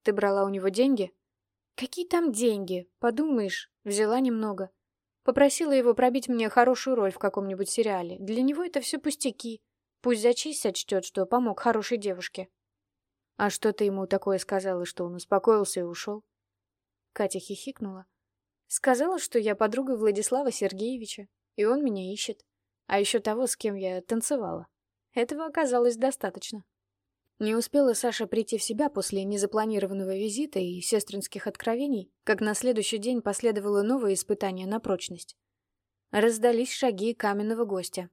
A: Ты брала у него деньги? Какие там деньги? Подумаешь, взяла немного. Попросила его пробить мне хорошую роль в каком-нибудь сериале. Для него это все пустяки. Пусть за честь сочтет, что помог хорошей девушке. «А что ты ему такое сказала, что он успокоился и ушел?» Катя хихикнула. «Сказала, что я подруга Владислава Сергеевича, и он меня ищет. А еще того, с кем я танцевала. Этого оказалось достаточно». Не успела Саша прийти в себя после незапланированного визита и сестринских откровений, как на следующий день последовало новое испытание на прочность. Раздались шаги каменного гостя.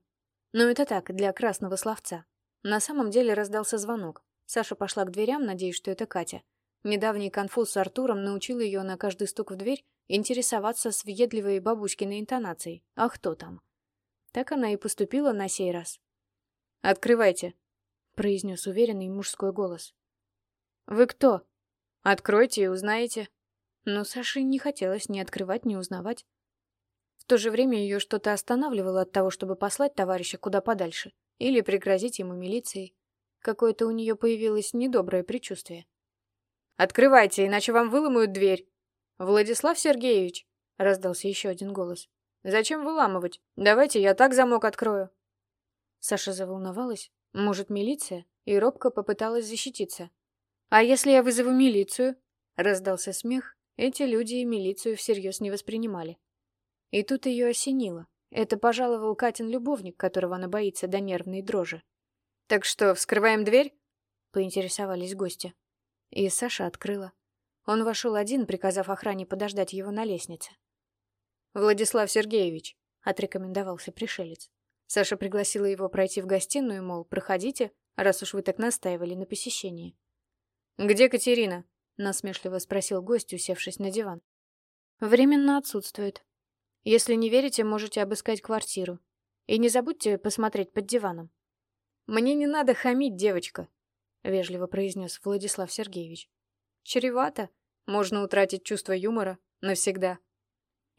A: Но это так, для красного словца. На самом деле раздался звонок. Саша пошла к дверям, надеясь, что это Катя. Недавний конфуз с Артуром научил ее на каждый стук в дверь интересоваться с въедливой бабушкиной интонацией. «А кто там?» Так она и поступила на сей раз. «Открывайте», — произнес уверенный мужской голос. «Вы кто?» «Откройте и узнаете». Но Саше не хотелось ни открывать, ни узнавать. В то же время ее что-то останавливало от того, чтобы послать товарища куда подальше или пригрозить ему милицией. Какое-то у нее появилось недоброе предчувствие. «Открывайте, иначе вам выломают дверь!» «Владислав Сергеевич!» — раздался еще один голос. «Зачем выламывать? Давайте я так замок открою!» Саша заволновалась. Может, милиция? И робко попыталась защититься. «А если я вызову милицию?» — раздался смех. Эти люди и милицию всерьез не воспринимали. И тут ее осенило. Это пожаловал Катин любовник, которого она боится до нервной дрожи. «Так что, вскрываем дверь?» — поинтересовались гости. И Саша открыла. Он вошел один, приказав охране подождать его на лестнице. «Владислав Сергеевич», — отрекомендовался пришелец. Саша пригласила его пройти в гостиную, мол, проходите, раз уж вы так настаивали на посещении. «Где Катерина?» — насмешливо спросил гость, усевшись на диван. «Временно отсутствует. Если не верите, можете обыскать квартиру. И не забудьте посмотреть под диваном. «Мне не надо хамить, девочка», — вежливо произнес Владислав Сергеевич. «Чревато. Можно утратить чувство юмора навсегда».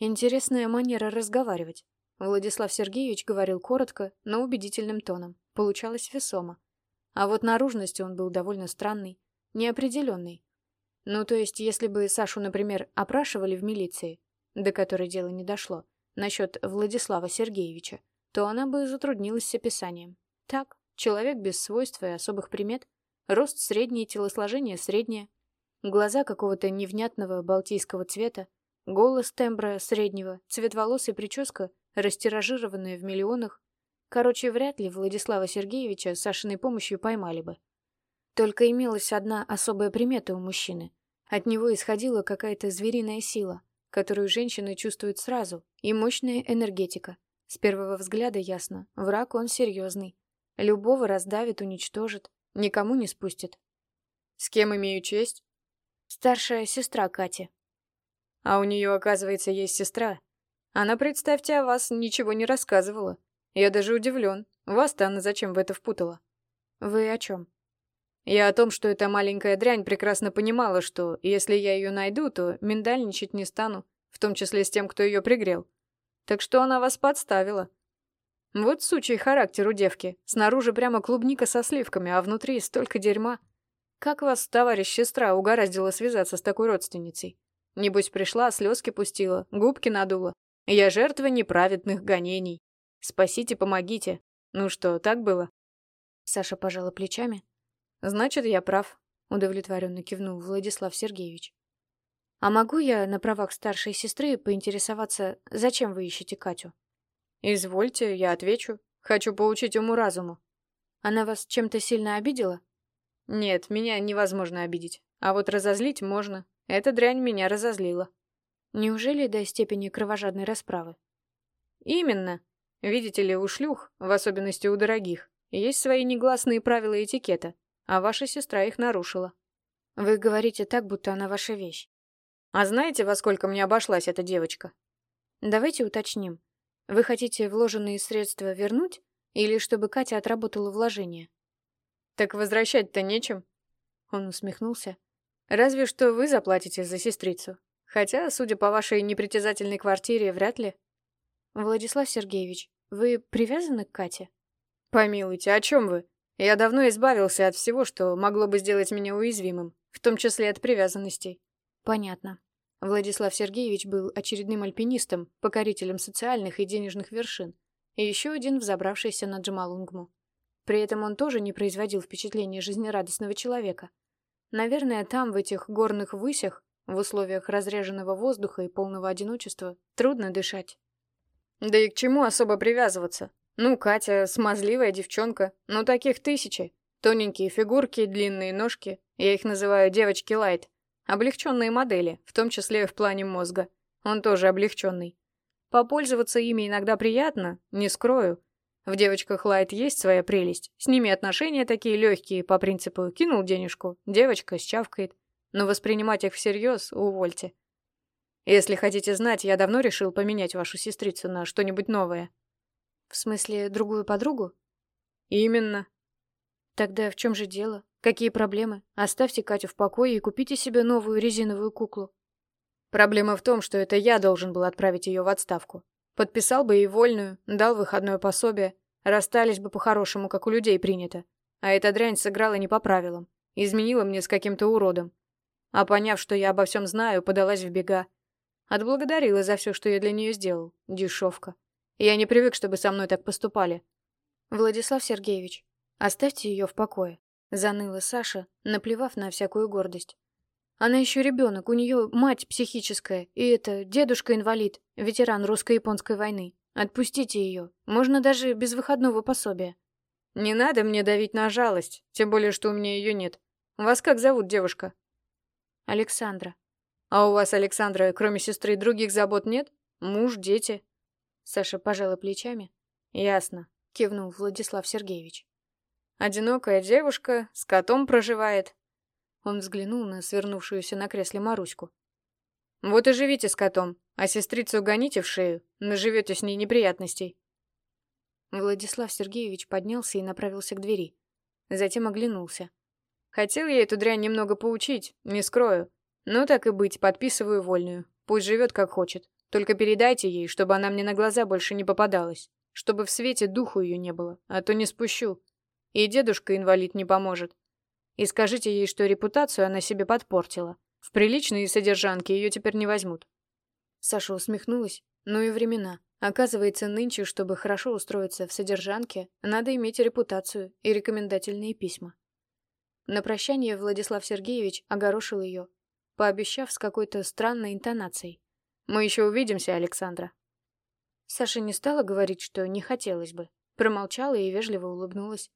A: Интересная манера разговаривать. Владислав Сергеевич говорил коротко, но убедительным тоном. Получалось весомо. А вот наружности он был довольно странный, неопределенный. Ну, то есть, если бы Сашу, например, опрашивали в милиции, до которой дело не дошло, насчет Владислава Сергеевича, то она бы затруднилась с описанием. Так, Человек без свойств и особых примет. Рост средний, телосложение среднее. Глаза какого-то невнятного балтийского цвета. Голос тембра среднего, цвет волос и прическа, растиражированная в миллионах. Короче, вряд ли Владислава Сергеевича с Сашиной помощью поймали бы. Только имелась одна особая примета у мужчины. От него исходила какая-то звериная сила, которую женщины чувствуют сразу, и мощная энергетика. С первого взгляда ясно, враг он серьезный, Любого раздавит, уничтожит, никому не спустит. С кем имею честь? Старшая сестра Кати. А у нее, оказывается, есть сестра. Она, представьте, о вас ничего не рассказывала. Я даже удивлен. Вас-то она зачем в это впутала? Вы о чем? Я о том, что эта маленькая дрянь прекрасно понимала, что если я ее найду, то миндальничать не стану, в том числе с тем, кто ее пригрел. Так что она вас подставила. Вот сучий характер у девки. Снаружи прямо клубника со сливками, а внутри столько дерьма. Как вас, товарищ сестра, угораздило связаться с такой родственницей? Небось, пришла, слезки пустила, губки надула. Я жертва неправедных гонений. Спасите, помогите. Ну что, так было? Саша пожала плечами. Значит, я прав, удовлетворенно кивнул Владислав Сергеевич. А могу я на правах старшей сестры поинтересоваться, зачем вы ищете Катю? «Извольте, я отвечу. Хочу получить уму-разуму». «Она вас чем-то сильно обидела?»
B: Нет, меня невозможно обидеть. А вот разозлить можно. Эта дрянь меня разозлила.
A: Неужели до степени кровожадной расправы?
B: Именно. Видите ли, у шлюх, в особенности у дорогих, есть свои негласные правила этикета, а ваша сестра их нарушила.
A: Вы говорите так, будто она ваша вещь.
B: А знаете, во сколько мне обошлась эта девочка?
A: Давайте уточним. Вы хотите вложенные средства вернуть или чтобы Катя отработала вложения?
B: Так возвращать-то нечем. Он усмехнулся. Разве что вы заплатите за сестрицу. Хотя, судя по вашей непритязательной квартире, вряд ли.
A: Владислав Сергеевич, вы привязаны к Кате?
B: Помилуйте, о чем вы? Я давно избавился от всего, что могло бы сделать меня уязвимым, в том числе от привязанностей.
A: Понятно. Владислав Сергеевич был очередным альпинистом, покорителем социальных и денежных вершин, и еще один взобравшийся на Джамалунгму. При этом он тоже не производил впечатления жизнерадостного человека. Наверное, там, в этих горных высях, в условиях разреженного воздуха и полного одиночества, трудно дышать.
B: Да и к чему особо привязываться? Ну, Катя, смазливая девчонка, ну таких тысячи. Тоненькие фигурки, длинные ножки. Я их называю девочки лайт. Облегченные модели, в том числе в плане мозга. Он тоже облегченный. Попользоваться ими иногда приятно, не скрою. В девочках Лайт есть своя прелесть. С ними отношения такие легкие, по принципу «кинул денежку», девочка счавкает. Но воспринимать их всерьез увольте. Если хотите знать, я давно решил поменять вашу сестрицу на что-нибудь новое.
A: В смысле, другую подругу?
B: Именно.
A: Тогда в чем же дело? Какие проблемы? Оставьте Катю в покое и купите себе новую резиновую куклу.
B: Проблема в том, что это я должен был отправить ее в отставку. Подписал бы ей вольную, дал выходное пособие, расстались бы по-хорошему, как у людей принято. А эта дрянь сыграла не по правилам, изменила мне с каким-то уродом. А поняв, что я обо всем знаю, подалась в бега. Отблагодарила за все, что я для нее сделал. Дешевка. Я не привык, чтобы со мной так поступали.
A: Владислав Сергеевич, оставьте ее в покое. Заныла Саша, наплевав на всякую гордость. Она еще ребенок, у нее мать психическая, и это дедушка-инвалид, ветеран русско-японской войны. Отпустите ее, можно даже без выходного пособия.
B: Не надо мне давить на жалость, тем более, что у меня ее нет. Вас как зовут, девушка?
A: Александра.
B: А у вас, Александра, кроме сестры, других забот нет? Муж, дети?
A: Саша пожала плечами.
B: Ясно,
A: кивнул Владислав Сергеевич.
B: Одинокая девушка, с котом проживает. Он взглянул на свернувшуюся на кресле Маруську. Вот и живите с котом, а сестрицу гоните в шею, наживете с ней неприятностей.
A: Владислав Сергеевич поднялся и направился к двери. Затем оглянулся.
B: Хотел я эту дрянь немного поучить, не скрою. Ну так и быть, подписываю вольную. Пусть живет как хочет. Только передайте ей, чтобы она мне на глаза больше не попадалась. Чтобы в свете духу ее не было, а то не спущу. И дедушка-инвалид не поможет. И скажите ей, что репутацию она себе подпортила. В приличные содержанки ее теперь не возьмут.
A: Саша усмехнулась. Ну и времена. Оказывается, нынче, чтобы хорошо устроиться в содержанке, надо иметь репутацию и рекомендательные письма. На прощание Владислав Сергеевич огорошил ее, пообещав с какой-то странной интонацией.
B: «Мы еще увидимся, Александра».
A: Саша не стала говорить, что не хотелось бы. Промолчала и вежливо улыбнулась.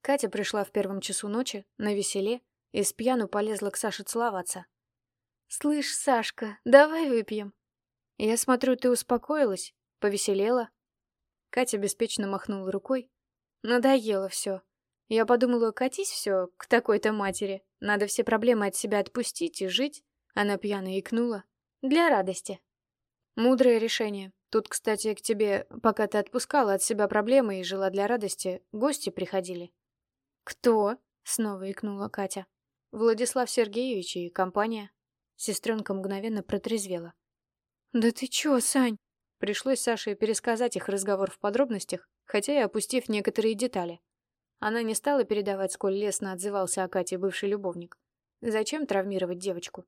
A: Катя пришла в первом часу ночи, на веселе, и с пьяну полезла к Саше целоваться. «Слышь, Сашка, давай выпьем». «Я смотрю, ты успокоилась, повеселела». Катя беспечно махнула рукой. «Надоело все. Я подумала, катись все к такой-то матери. Надо все проблемы от себя отпустить и жить». Она пьяно икнула. «Для радости». Мудрое решение. Тут, кстати, к тебе, пока ты отпускала от себя проблемы и жила для радости, гости приходили. «Кто?» — снова икнула Катя. «Владислав Сергеевич и компания». Сестренка мгновенно протрезвела. «Да ты чё, Сань?» Пришлось Саше пересказать их разговор в подробностях, хотя и опустив некоторые детали. Она не стала передавать, сколь лестно отзывался о Кате бывший любовник. Зачем травмировать девочку?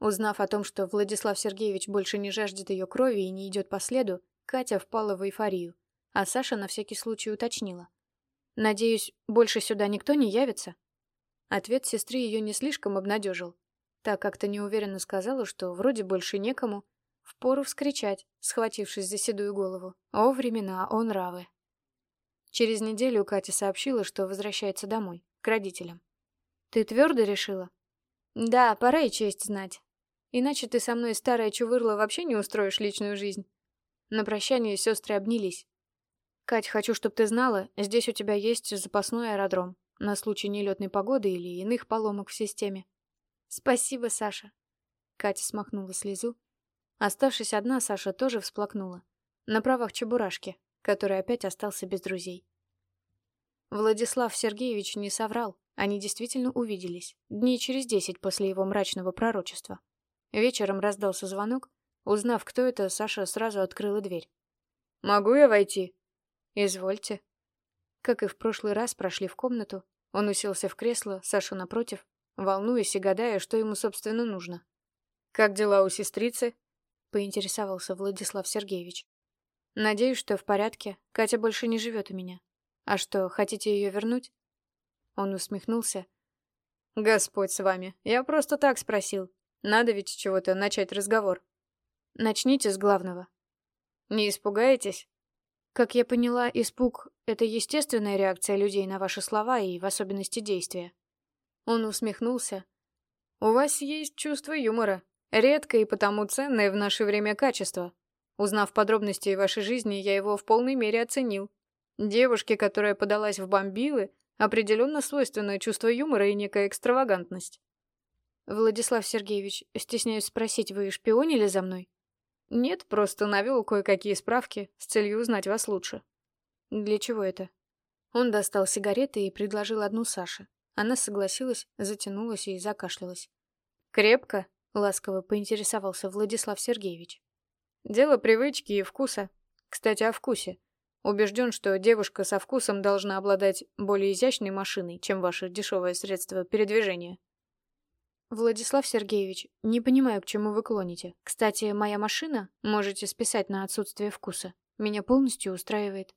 A: Узнав о том, что Владислав Сергеевич больше не жаждет ее крови и не идет по следу, Катя впала в эйфорию, а Саша на всякий случай уточнила. «Надеюсь, больше сюда никто не явится?» Ответ сестры ее не слишком обнадежил. Так как-то неуверенно сказала, что вроде больше некому. Впору вскричать, схватившись за седую голову. О, времена, он равы. Через неделю Катя сообщила, что возвращается домой, к родителям. Ты твердо решила? Да, пора и честь знать. Иначе ты со мной, старая чувырла, вообще не устроишь личную жизнь. На прощание сестры обнялись. Кать, хочу, чтобы ты знала, здесь у тебя есть запасной аэродром на случай нелетной погоды или иных поломок в системе. Спасибо, Саша. Катя смахнула слезу. Оставшись одна, Саша тоже всплакнула. На правах чебурашки, который опять остался без друзей. Владислав Сергеевич не соврал. Они действительно увиделись. Дней через десять после его мрачного пророчества. Вечером раздался звонок. Узнав, кто это, Саша сразу открыла дверь.
B: «Могу я войти?»
A: «Извольте». Как и в прошлый раз, прошли в комнату. Он уселся в кресло, Саша напротив, волнуясь и гадая, что ему, собственно, нужно.
B: «Как дела у сестрицы?»
A: — поинтересовался Владислав Сергеевич. «Надеюсь, что в порядке. Катя больше не живет у меня. А что, хотите ее вернуть?» Он усмехнулся.
B: «Господь с вами. Я просто так спросил. Надо ведь чего-то начать разговор».
A: «Начните с главного».
B: «Не испугаетесь?»
A: Как я поняла, испуг — это естественная реакция людей на ваши слова и в особенности действия.
B: Он усмехнулся. «У вас есть чувство юмора. Редкое и потому ценное в наше время качество. Узнав подробности вашей жизни, я его в полной мере оценил. Девушке, которая подалась в бомбилы, определенно свойственное чувство юмора и некая экстравагантность.
A: Владислав Сергеевич, стесняюсь спросить, вы шпионили за мной?
B: Нет, просто навел кое-какие справки с целью узнать вас лучше.
A: Для чего это? Он достал сигареты и предложил одну Саше. Она согласилась, затянулась и закашлялась.
B: «Крепко?»
A: — ласково поинтересовался Владислав Сергеевич.
B: «Дело привычки и вкуса. Кстати, о вкусе. Убежден, что девушка со вкусом должна обладать более изящной машиной, чем ваше дешевое средство передвижения».
A: «Владислав Сергеевич, не понимаю, к чему вы клоните. Кстати, моя машина, можете списать на отсутствие вкуса, меня полностью устраивает».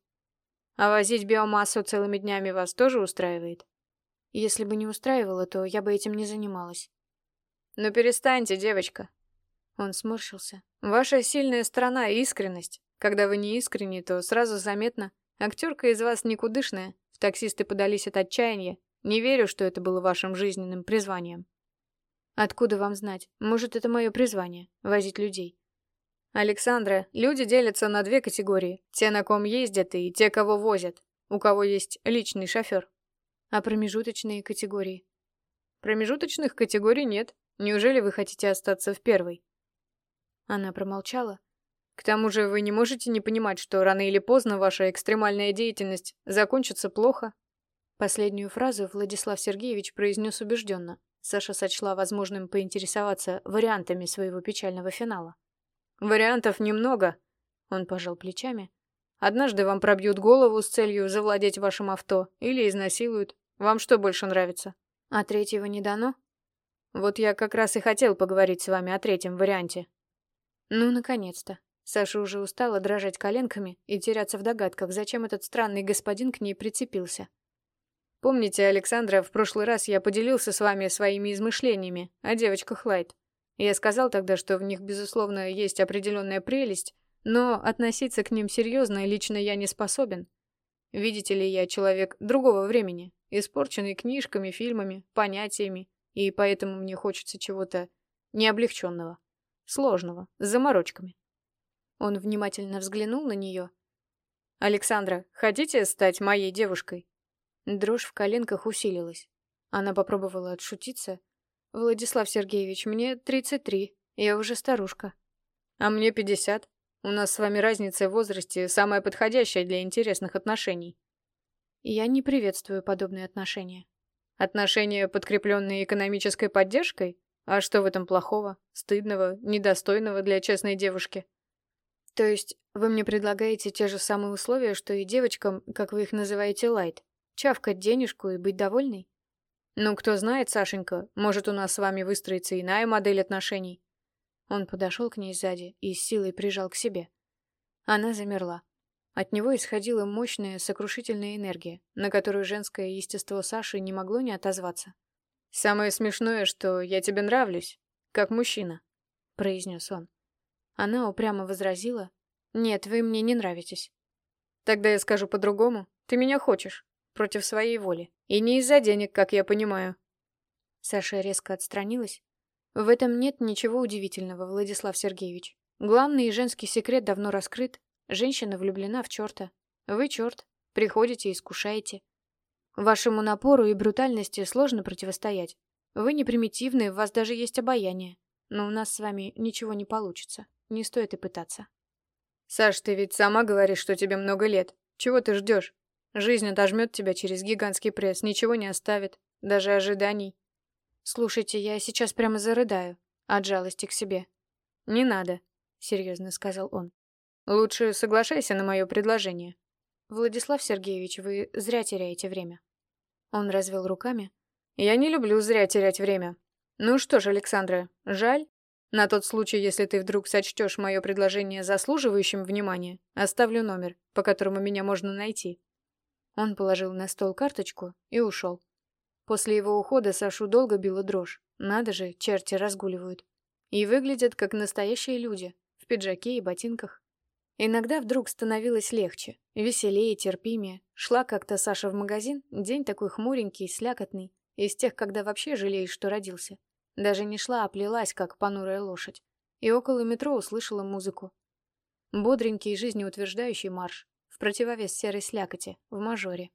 B: «А возить биомассу целыми днями вас тоже устраивает?»
A: «Если бы не устраивало, то я бы этим не занималась».
B: «Ну перестаньте, девочка».
A: Он сморщился.
B: «Ваша сильная сторона — искренность. Когда вы не искренни, то сразу заметно. Актерка из вас никудышная. В таксисты подались от отчаяния. Не верю, что это было вашим жизненным призванием».
A: Откуда вам знать? Может, это мое призвание — возить людей.
B: Александра, люди делятся на две категории. Те, на ком ездят, и те, кого возят. У кого есть личный шофер.
A: А промежуточные категории?
B: Промежуточных категорий нет. Неужели вы хотите остаться в первой?
A: Она промолчала.
B: К тому же вы не можете не понимать, что рано или поздно ваша экстремальная деятельность закончится плохо.
A: Последнюю фразу Владислав Сергеевич произнес убежденно. Саша сочла возможным поинтересоваться вариантами своего печального финала.
B: «Вариантов немного», — он пожал плечами. «Однажды вам пробьют голову с целью завладеть вашим авто или изнасилуют. Вам что больше нравится?»
A: «А третьего не дано?»
B: «Вот я как раз и хотел поговорить с вами о третьем варианте».
A: «Ну, наконец-то». Саша уже устала дрожать коленками и теряться в догадках, зачем этот странный господин к ней прицепился.
B: Помните, Александра, в прошлый раз я поделился с вами своими измышлениями о девочках Лайт. Я сказал тогда, что в них, безусловно, есть определенная прелесть, но относиться к ним серьезно лично я не способен. Видите ли, я человек другого времени, испорченный книжками, фильмами, понятиями, и поэтому мне хочется чего-то необлегченного, сложного, с заморочками.
A: Он внимательно взглянул на нее.
B: «Александра, хотите стать моей девушкой?»
A: Дрожь в коленках усилилась. Она попробовала отшутиться. «Владислав Сергеевич, мне 33. Я уже старушка».
B: «А мне 50. У нас с вами разница в возрасте самая подходящая для интересных отношений».
A: «Я не приветствую подобные отношения».
B: «Отношения, подкрепленные экономической поддержкой? А что в этом плохого, стыдного, недостойного для честной девушки?»
A: «То есть вы мне предлагаете те же самые условия, что и девочкам, как вы их называете, лайт?» Чавкать денежку и быть довольной?
B: Ну, кто знает, Сашенька, может, у нас с вами выстроится иная модель отношений.
A: Он подошел к ней сзади и с силой прижал к себе. Она замерла. От него исходила мощная, сокрушительная энергия, на которую женское естество Саши не могло не отозваться.
B: «Самое смешное, что я тебе нравлюсь, как мужчина», — произнес он.
A: Она упрямо возразила. «Нет, вы мне не нравитесь».
B: «Тогда я скажу по-другому. Ты меня хочешь против своей воли. И не из-за денег, как я понимаю.
A: Саша резко отстранилась. В этом нет ничего удивительного, Владислав Сергеевич. Главный женский секрет давно раскрыт. Женщина влюблена в черта. Вы черт. Приходите и искушаете. Вашему напору и брутальности сложно противостоять. Вы не примитивны, у вас даже есть обаяние. Но у нас с вами ничего не получится. Не стоит и пытаться.
B: Саш, ты ведь сама говоришь, что тебе много лет. Чего ты ждешь? Жизнь отожмет тебя через гигантский пресс, ничего не оставит, даже ожиданий.
A: Слушайте, я сейчас прямо зарыдаю от жалости к себе.
B: Не надо,
A: серьезно сказал он.
B: Лучше соглашайся на мое предложение.
A: Владислав Сергеевич, вы зря теряете время. Он развел руками.
B: Я не люблю зря терять время. Ну что ж, Александра, жаль, на тот случай, если ты вдруг сочтешь мое предложение заслуживающим внимания, оставлю номер, по которому меня можно найти».
A: Он положил на стол карточку и ушел. После его ухода Сашу долго била дрожь. Надо же, черти разгуливают. И выглядят как настоящие люди, в пиджаке и ботинках. Иногда вдруг становилось легче, веселее, терпимее. Шла как-то Саша в магазин, день такой хмуренький, слякотный, из тех, когда вообще жалеешь, что родился. Даже не шла, а плелась, как понурая лошадь. И около метро услышала музыку. Бодренький и жизнеутверждающий марш, в противовес серой слякоти, в мажоре.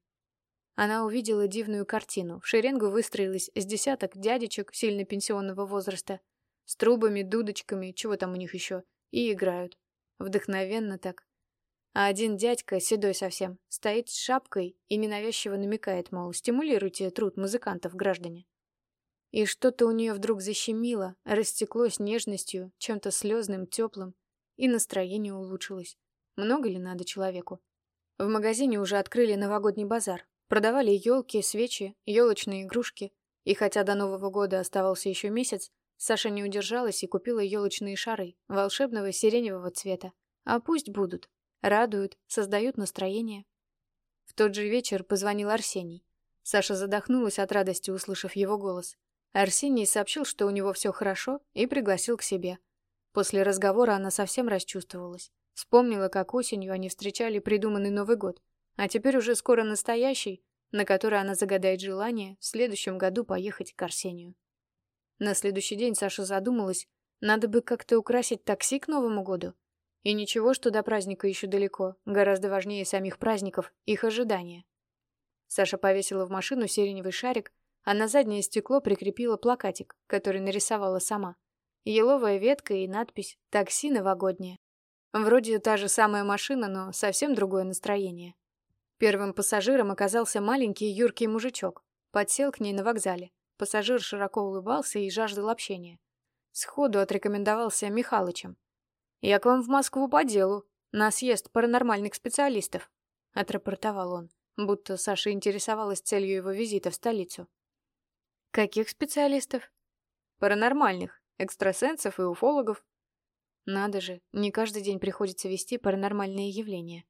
A: Она увидела дивную картину. В шеренгу выстроилась с десяток дядечек сильно пенсионного возраста, с трубами, дудочками, чего там у них еще, и играют. Вдохновенно так. А один дядька, седой совсем, стоит с шапкой и ненавязчиво намекает, мол, стимулируйте труд музыкантов, граждане. И что-то у нее вдруг защемило, растеклось нежностью, чем-то слезным, теплым, и настроение улучшилось. Много ли надо человеку? В магазине уже открыли новогодний базар. Продавали елки, свечи, елочные игрушки. И хотя до Нового года оставался еще месяц, Саша не удержалась и купила елочные шары волшебного сиреневого цвета. А пусть будут. Радуют, создают настроение. В тот же вечер позвонил Арсений. Саша задохнулась от радости, услышав его голос. Арсений сообщил, что у него все хорошо, и пригласил к себе. После разговора она совсем расчувствовалась. Вспомнила, как осенью они встречали придуманный Новый год, а теперь уже скоро настоящий, на который она загадает желание в следующем году поехать к Арсению. На следующий день Саша задумалась, надо бы как-то украсить такси к Новому году. И ничего, что до праздника еще далеко, гораздо важнее самих праздников, их ожидания. Саша повесила в машину сиреневый шарик, а на заднее стекло прикрепила плакатик, который нарисовала сама. Еловая ветка и надпись «Такси новогоднее». Вроде та же самая машина, но совсем другое настроение. Первым пассажиром оказался маленький юркий мужичок. Подсел к ней на вокзале. Пассажир широко улыбался и жаждал общения. Сходу отрекомендовался Михалычем. «Я к вам в Москву по делу, на съезд паранормальных специалистов», — отрапортовал он, будто Саша интересовалась целью его визита в столицу. Каких специалистов? Паранормальных, экстрасенсов и уфологов. Надо же, не каждый день приходится вести паранормальные явления.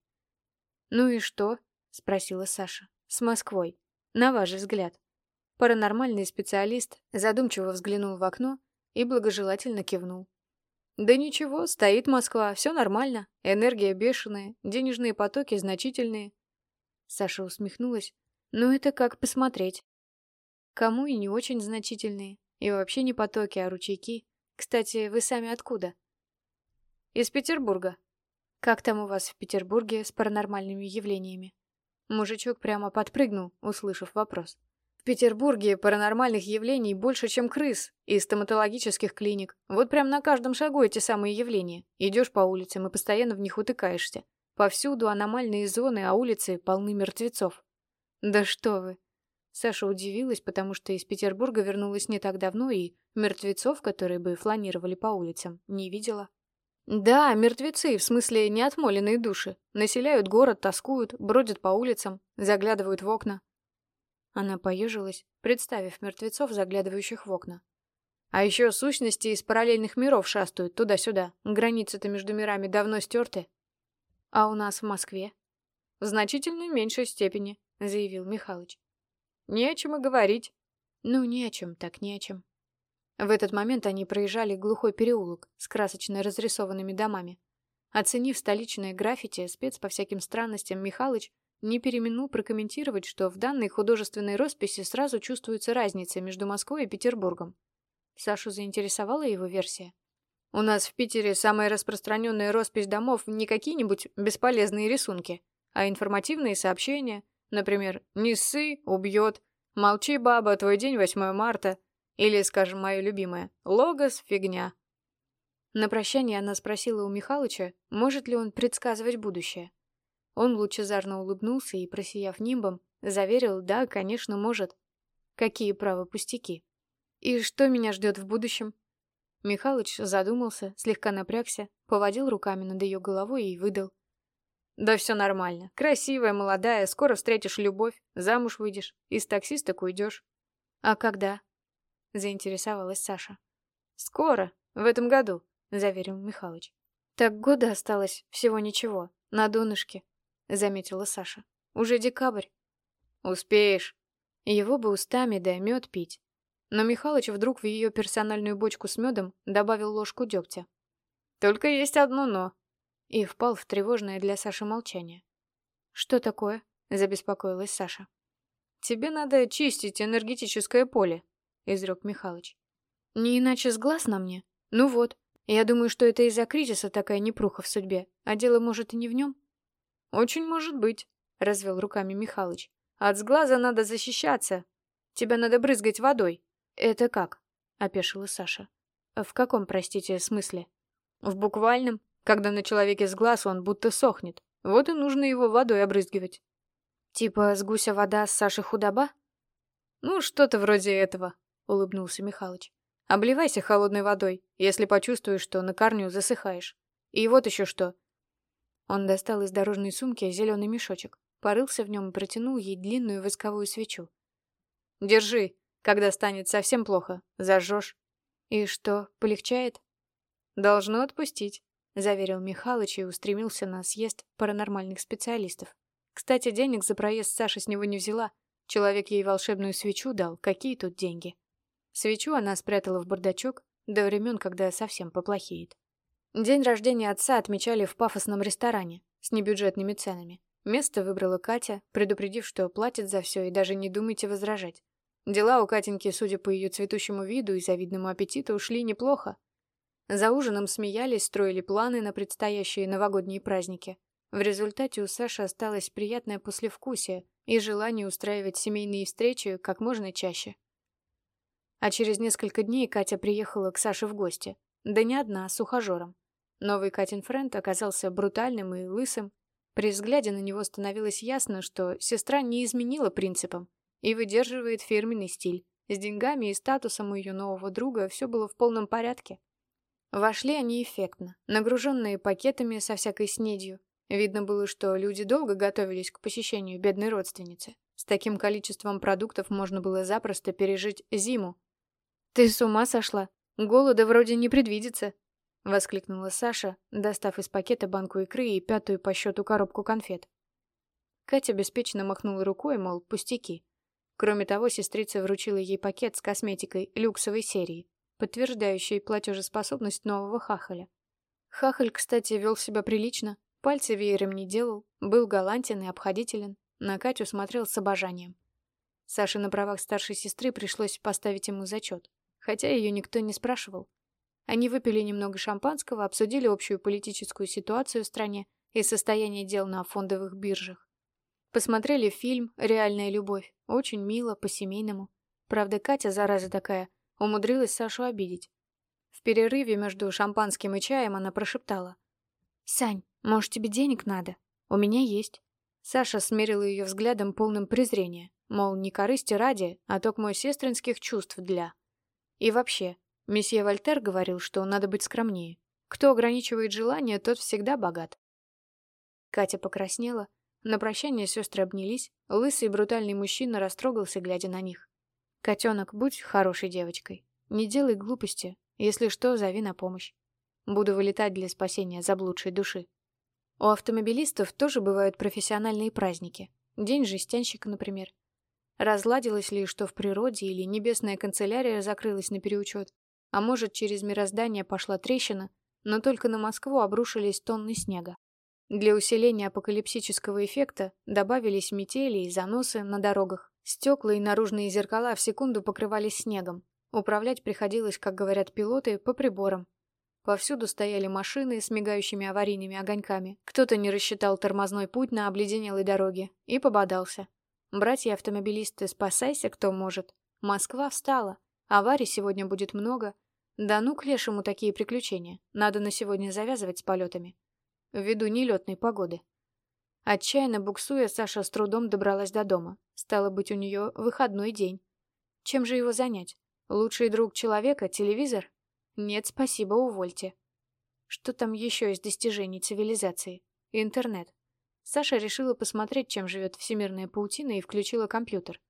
A: Ну и что? Спросила Саша. С Москвой. На ваш взгляд. Паранормальный специалист задумчиво взглянул в окно и благожелательно кивнул. Да ничего, стоит Москва, все нормально, энергия бешеная, денежные потоки значительные. Саша усмехнулась. Ну это как посмотреть. Кому и не очень значительные. И вообще не потоки, а ручейки. Кстати, вы сами откуда? Из Петербурга. Как там у вас в Петербурге с паранормальными явлениями? Мужичок прямо подпрыгнул, услышав вопрос. В Петербурге паранормальных явлений больше, чем крыс и стоматологических клиник. Вот прям на каждом шагу эти самые явления. Идешь по улицам и постоянно в них утыкаешься. Повсюду аномальные зоны, а улицы полны мертвецов. Да что вы. Саша удивилась, потому что из Петербурга вернулась не так давно и мертвецов, которые бы фланировали по улицам, не видела. Да, мертвецы, в смысле неотмоленные души, населяют город, тоскуют, бродят по улицам, заглядывают в окна. Она поежилась, представив мертвецов, заглядывающих в окна. А еще сущности из параллельных миров шастают туда-сюда, границы-то между мирами давно стерты. А у нас в Москве? В значительно меньшей степени, заявил Михалыч. Не о чем и говорить. Ну, не о чем, так не о чем. В этот момент они проезжали глухой переулок с красочно разрисованными домами. Оценив столичное граффити, спец по всяким странностям Михалыч не переминул прокомментировать, что в данной художественной росписи сразу чувствуется разница между Москвой и Петербургом. Сашу заинтересовала его версия.
B: «У нас в Питере самая распространенная роспись домов не какие-нибудь бесполезные рисунки, а информативные сообщения. Например, «Не ссы, убьет», «Молчи, баба, твой день 8 марта», или, скажем, мое любимое «Логос, фигня».
A: На прощание она спросила у Михалыча, может ли он предсказывать будущее. Он лучезарно улыбнулся и, просияв нимбом, заверил, да, конечно, может. Какие право пустяки. И что меня ждет в будущем? Михалыч задумался, слегка напрягся, поводил руками над ее головой и выдал.
B: Да все нормально. Красивая, молодая, скоро встретишь любовь, замуж выйдешь, из таксисток уйдешь.
A: А когда? Заинтересовалась Саша.
B: Скоро, в этом году, заверил Михалыч.
A: Так года осталось, всего ничего, на донышке, заметила Саша. Уже декабрь.
B: Успеешь.
A: Его бы устами да мед пить. Но Михалыч вдруг в ее персональную бочку с медом добавил ложку дегтя.
B: Только есть одно «но»
A: и впал в тревожное для Саши молчание. «Что такое?» — забеспокоилась Саша.
B: «Тебе надо чистить энергетическое поле», — изрек Михалыч.
A: «Не иначе с глаз на мне? Ну вот, я думаю, что это из-за кризиса такая непруха в судьбе, а дело, может, и не в нем?»
B: «Очень может быть», — развел руками Михалыч. «От сглаза надо защищаться. Тебя надо брызгать водой».
A: «Это как?» — опешила Саша. «В каком, простите, смысле?»
B: «В буквальном. Когда на человеке с глаз он будто сохнет. Вот и нужно его водой обрызгивать.
A: Типа с гуся вода, с Саши худоба?
B: Ну, что-то вроде этого, улыбнулся Михалыч. Обливайся холодной водой, если почувствуешь, что на корню засыхаешь. И вот еще что.
A: Он достал из дорожной сумки зеленый мешочек, порылся в нем и протянул ей длинную восковую свечу.
B: Держи, когда станет совсем плохо, зажжешь.
A: И что, полегчает?
B: Должно отпустить.
A: — заверил Михалыч и устремился на съезд паранормальных специалистов. Кстати, денег за проезд Саша с него не взяла. Человек ей волшебную свечу дал. Какие тут деньги? Свечу она спрятала в бардачок до времен, когда совсем поплохеет. День рождения отца отмечали в пафосном ресторане с небюджетными ценами. Место выбрала Катя, предупредив, что платит за все и даже не думайте возражать. Дела у Катеньки, судя по ее цветущему виду и завидному аппетиту, ушли неплохо. За ужином смеялись, строили планы на предстоящие новогодние праздники. В результате у Саши осталось приятное послевкусие и желание устраивать семейные встречи как можно чаще. А через несколько дней Катя приехала к Саше в гости. Да не одна, а с ухажером. Новый Катин френд оказался брутальным и лысым. При взгляде на него становилось ясно, что сестра не изменила принципам и выдерживает фирменный стиль. С деньгами и статусом у ее нового друга все было в полном порядке. Вошли они эффектно, нагруженные пакетами со всякой снедью. Видно было, что люди долго готовились к посещению бедной родственницы. С таким количеством продуктов можно было запросто пережить зиму. «Ты с ума сошла? Голода вроде не предвидится!» — воскликнула Саша, достав из пакета банку икры и пятую по счету коробку конфет. Катя беспечно махнула рукой, мол, пустяки. Кроме того, сестрица вручила ей пакет с косметикой люксовой серии, подтверждающий платежеспособность нового хахаля. Хахаль, кстати, вел себя прилично, пальцы веером не делал, был галантен и обходителен, на Катю смотрел с обожанием. Саше на правах старшей сестры пришлось поставить ему зачет, хотя ее никто не спрашивал. Они выпили немного шампанского, обсудили общую политическую ситуацию в стране и состояние дел на фондовых биржах. Посмотрели фильм «Реальная любовь». Очень мило, по-семейному. Правда, Катя, зараза такая, Умудрилась Сашу обидеть. В перерыве между шампанским и чаем она прошептала. «Сань, может, тебе денег надо? У меня есть». Саша смерила ее взглядом полным презрения, мол, не корысти ради, а только мой сестринских чувств для. И вообще, месье Вольтер говорил, что надо быть скромнее. Кто ограничивает желание, тот всегда богат. Катя покраснела, на прощание сестры обнялись, лысый брутальный мужчина растрогался, глядя на них. Котенок, будь хорошей девочкой. Не делай глупости. Если что, зови на помощь. Буду вылетать для спасения заблудшей души. У автомобилистов тоже бывают профессиональные праздники. День жестянщика, например. Разладилось ли что в природе или небесная канцелярия закрылась на переучет, а может, через мироздание пошла трещина, но только на Москву обрушились тонны снега. Для усиления апокалипсического эффекта добавились метели и заносы на дорогах. Стекла и наружные зеркала в секунду покрывались снегом. Управлять приходилось, как говорят пилоты, по приборам. Повсюду стояли машины с мигающими аварийными огоньками. Кто-то не рассчитал тормозной путь на обледенелой дороге и пободался. Братья-автомобилисты, спасайся, кто может. Москва встала. Аварий сегодня будет много. Да ну к лешему такие приключения. Надо на сегодня завязывать с полетами. Ввиду нелетной погоды. Отчаянно буксуя, Саша с трудом добралась до дома. Стало быть, у нее выходной день. Чем же его занять? Лучший друг человека — телевизор? Нет, спасибо, увольте. Что там еще из достижений цивилизации? Интернет. Саша решила посмотреть, чем живет всемирная паутина, и включила компьютер.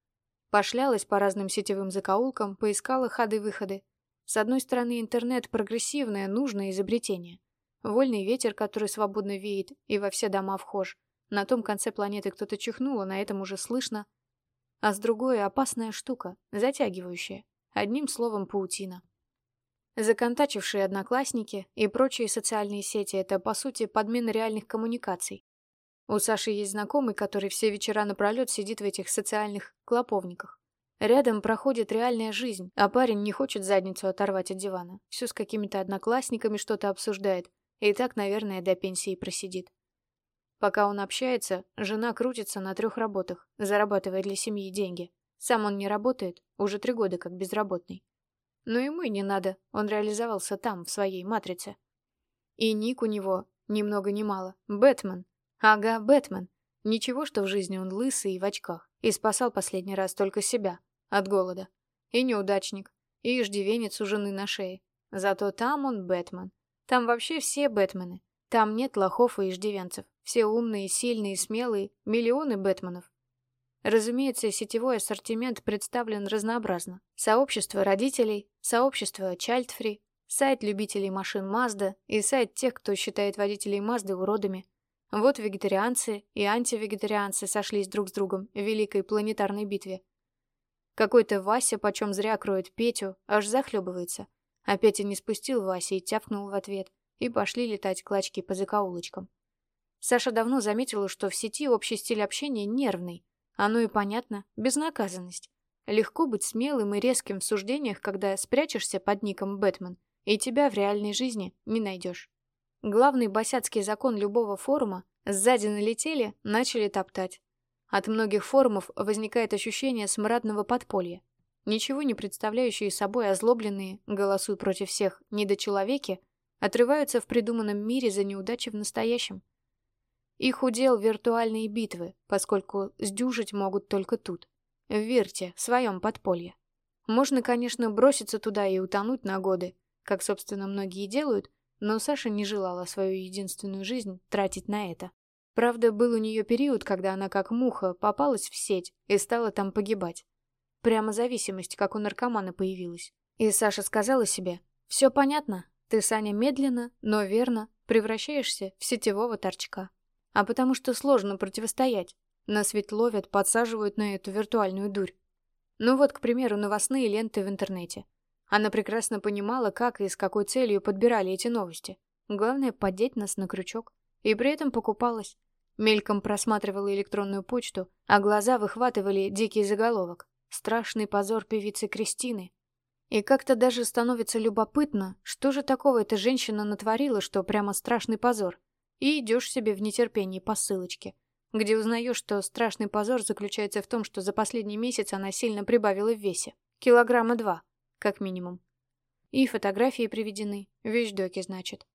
A: Пошлялась по разным сетевым закоулкам, поискала ходы-выходы. С одной стороны, интернет — прогрессивное, нужное изобретение. Вольный ветер, который свободно веет и во все дома вхож. На том конце планеты кто-то чихнул, а на этом уже слышно. А с другой — опасная штука, затягивающая. Одним словом, паутина. Законтачившие одноклассники и прочие социальные сети — это, по сути, подмена реальных коммуникаций. У Саши есть знакомый, который все вечера напролет сидит в этих социальных клоповниках. Рядом проходит реальная жизнь, а парень не хочет задницу оторвать от дивана. Все с какими-то одноклассниками что-то обсуждает. И так, наверное, до пенсии просидит. Пока он общается, жена крутится на трех работах, зарабатывая для семьи деньги. Сам он не работает, уже три года как безработный. Но ему и не надо, он реализовался там, в своей матрице. И ник у него, ни много ни мало, Бэтмен, Ага, Бэтмен. Ничего, что в жизни он лысый и в очках. И спасал последний раз только себя. От голода. И неудачник. И иждивенец у жены на шее. Зато там он Бэтмен. Там вообще все Бэтмены. Там нет лохов и иждивенцев. Все умные, сильные, смелые. Миллионы Бэтменов. Разумеется, сетевой ассортимент представлен разнообразно. Сообщество родителей, сообщество Чайльдфри, сайт любителей машин Mazda и сайт тех, кто считает водителей Mazda уродами, вот вегетарианцы и антивегетарианцы сошлись друг с другом в великой планетарной битве. Какой-то Вася почем зря кроет Петю, аж захлебывается. А Петя не спустил Васе и тяпнул в ответ, и пошли летать клачки по закоулочкам. Саша давно заметила, что в сети общий стиль общения нервный. Оно и понятно, безнаказанность. Легко быть смелым и резким в суждениях, когда спрячешься под ником Бэтмен, и тебя в реальной жизни не найдешь. Главный босяцкий закон любого форума сзади налетели, начали топтать. От многих форумов возникает ощущение смрадного подполья. Ничего не представляющие собой озлобленные, голосуй против всех, недочеловеки, отрываются в придуманном мире за неудачи в настоящем. Их удел виртуальные битвы, поскольку сдюжить могут только тут, в Вирте, в своем подполье. Можно, конечно, броситься туда и утонуть на годы, как, собственно, многие делают, но Саша не желала свою единственную жизнь тратить на это. Правда, был у нее период, когда она как муха попалась в сеть и стала там погибать. Прямо зависимость, как у наркомана, появилась. И Саша сказала себе, «Все понятно, ты, Саня, медленно, но верно превращаешься в сетевого торчка. А потому что сложно противостоять. Нас ведь ловят, подсаживают на эту виртуальную дурь. Ну вот, к примеру, новостные ленты в интернете. Она прекрасно понимала, как и с какой целью подбирали эти новости. Главное — поддеть нас на крючок. И при этом покупалась. Мельком просматривала электронную почту, а глаза выхватывали дикий заголовок. Страшный позор певицы Кристины. И как-то даже становится любопытно, что же такого эта женщина натворила, что прямо страшный позор. И идешь себе в нетерпении по ссылочке, где узнаешь, что страшный позор заключается в том, что за последний месяц она сильно прибавила в весе. Килограмма два как минимум. И фотографии приведены, вещдоки, значит.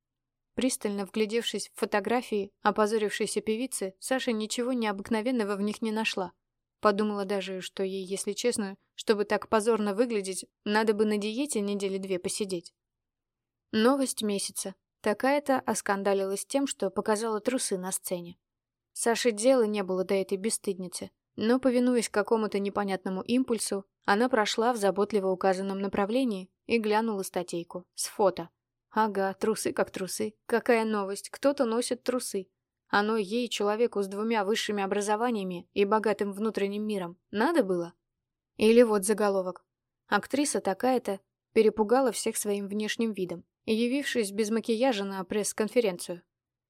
A: Пристально вглядевшись в фотографии опозорившейся певицы, Саша ничего необыкновенного в них не нашла. Подумала даже, что ей, если честно, чтобы так позорно выглядеть, надо бы на диете недели две посидеть. Новость месяца. Такая-то оскандалилась тем, что показала трусы на сцене. Саше дела не было до этой бесстыдницы, но, повинуясь какому-то непонятному импульсу, она прошла в заботливо указанном направлении и глянула статейку с фото. Ага, трусы как трусы. Какая новость, кто-то носит трусы. Оно ей, человеку с двумя высшими образованиями и богатым внутренним миром, надо было? Или вот заголовок. Актриса такая-то перепугала всех своим внешним видом, явившись без макияжа на пресс-конференцию.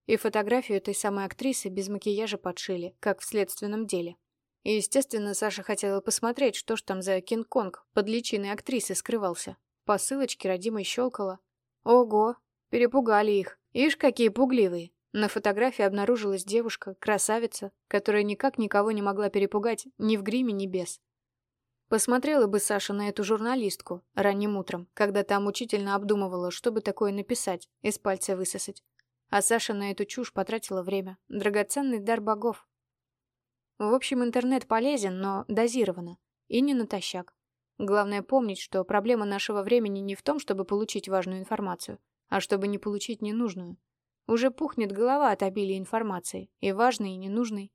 A: и фотографию этой самой актрисы без макияжа подшили, как в следственном деле. И, естественно, Саша хотела посмотреть, что ж там за Кинг-Конг под личиной актрисы скрывался. По ссылочке родимой щелкала. Ого, перепугали их. Ишь, какие пугливые. На фотографии обнаружилась девушка, красавица, которая никак никого не могла перепугать ни в гриме, ни без. Посмотрела бы Саша на эту журналистку ранним утром, когда та мучительно обдумывала, что бы такое написать, из пальца высосать. А Саша на эту чушь потратила время. Драгоценный дар богов. В общем, интернет полезен, но дозированно. И не натощак. Главное помнить, что проблема нашего времени не в том, чтобы получить важную информацию, а чтобы не получить ненужную. Уже пухнет голова от обилия информации, и важной, и ненужной.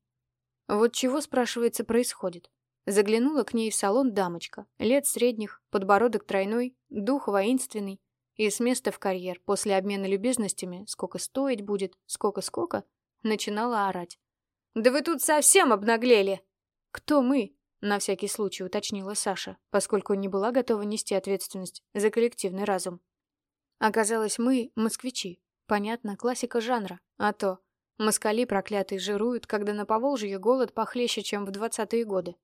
A: Вот чего, спрашивается, происходит? Заглянула к ней в салон дамочка, лет средних, подбородок тройной, дух воинственный, и с места в карьер после обмена любезностями, сколько стоить будет, сколько-сколько, начинала орать. «Да вы тут совсем обнаглели!» «Кто мы?» — на всякий случай уточнила Саша, поскольку не была готова нести ответственность за коллективный разум. Оказалось, мы — москвичи. Понятно, классика жанра. А то москали проклятые жируют, когда на Поволжье голод похлеще, чем в двадцатые годы.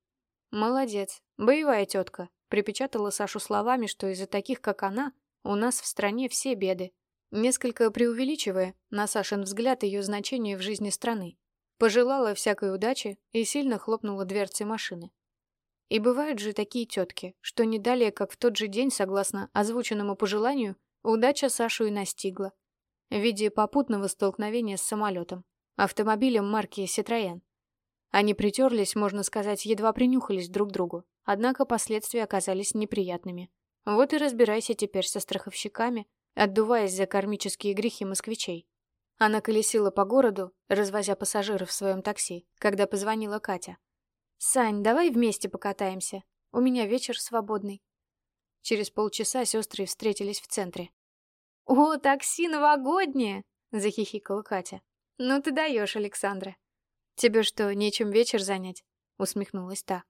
A: «Молодец, боевая тетка», — припечатала Сашу словами, что из-за таких, как она, у нас в стране все беды. Несколько преувеличивая, на Сашин взгляд, ее значение в жизни страны. Пожелала всякой удачи и сильно хлопнула дверцей машины. И бывают же такие тетки, что не далее, как в тот же день, согласно озвученному пожеланию, удача Сашу и настигла. В виде попутного столкновения с самолетом, автомобилем марки «Ситроен». Они притерлись, можно сказать, едва принюхались друг к другу, однако последствия оказались неприятными. Вот и разбирайся теперь со страховщиками, отдуваясь за кармические грехи москвичей. Она колесила по городу, развозя пассажиров в своем такси, когда позвонила Катя. «Сань, давай вместе покатаемся. У меня вечер свободный». Через полчаса сестры встретились в центре. «О, такси новогоднее!» — захихикала Катя. «Ну ты даешь, Александра. «Тебе что, нечем вечер занять?» — усмехнулась та.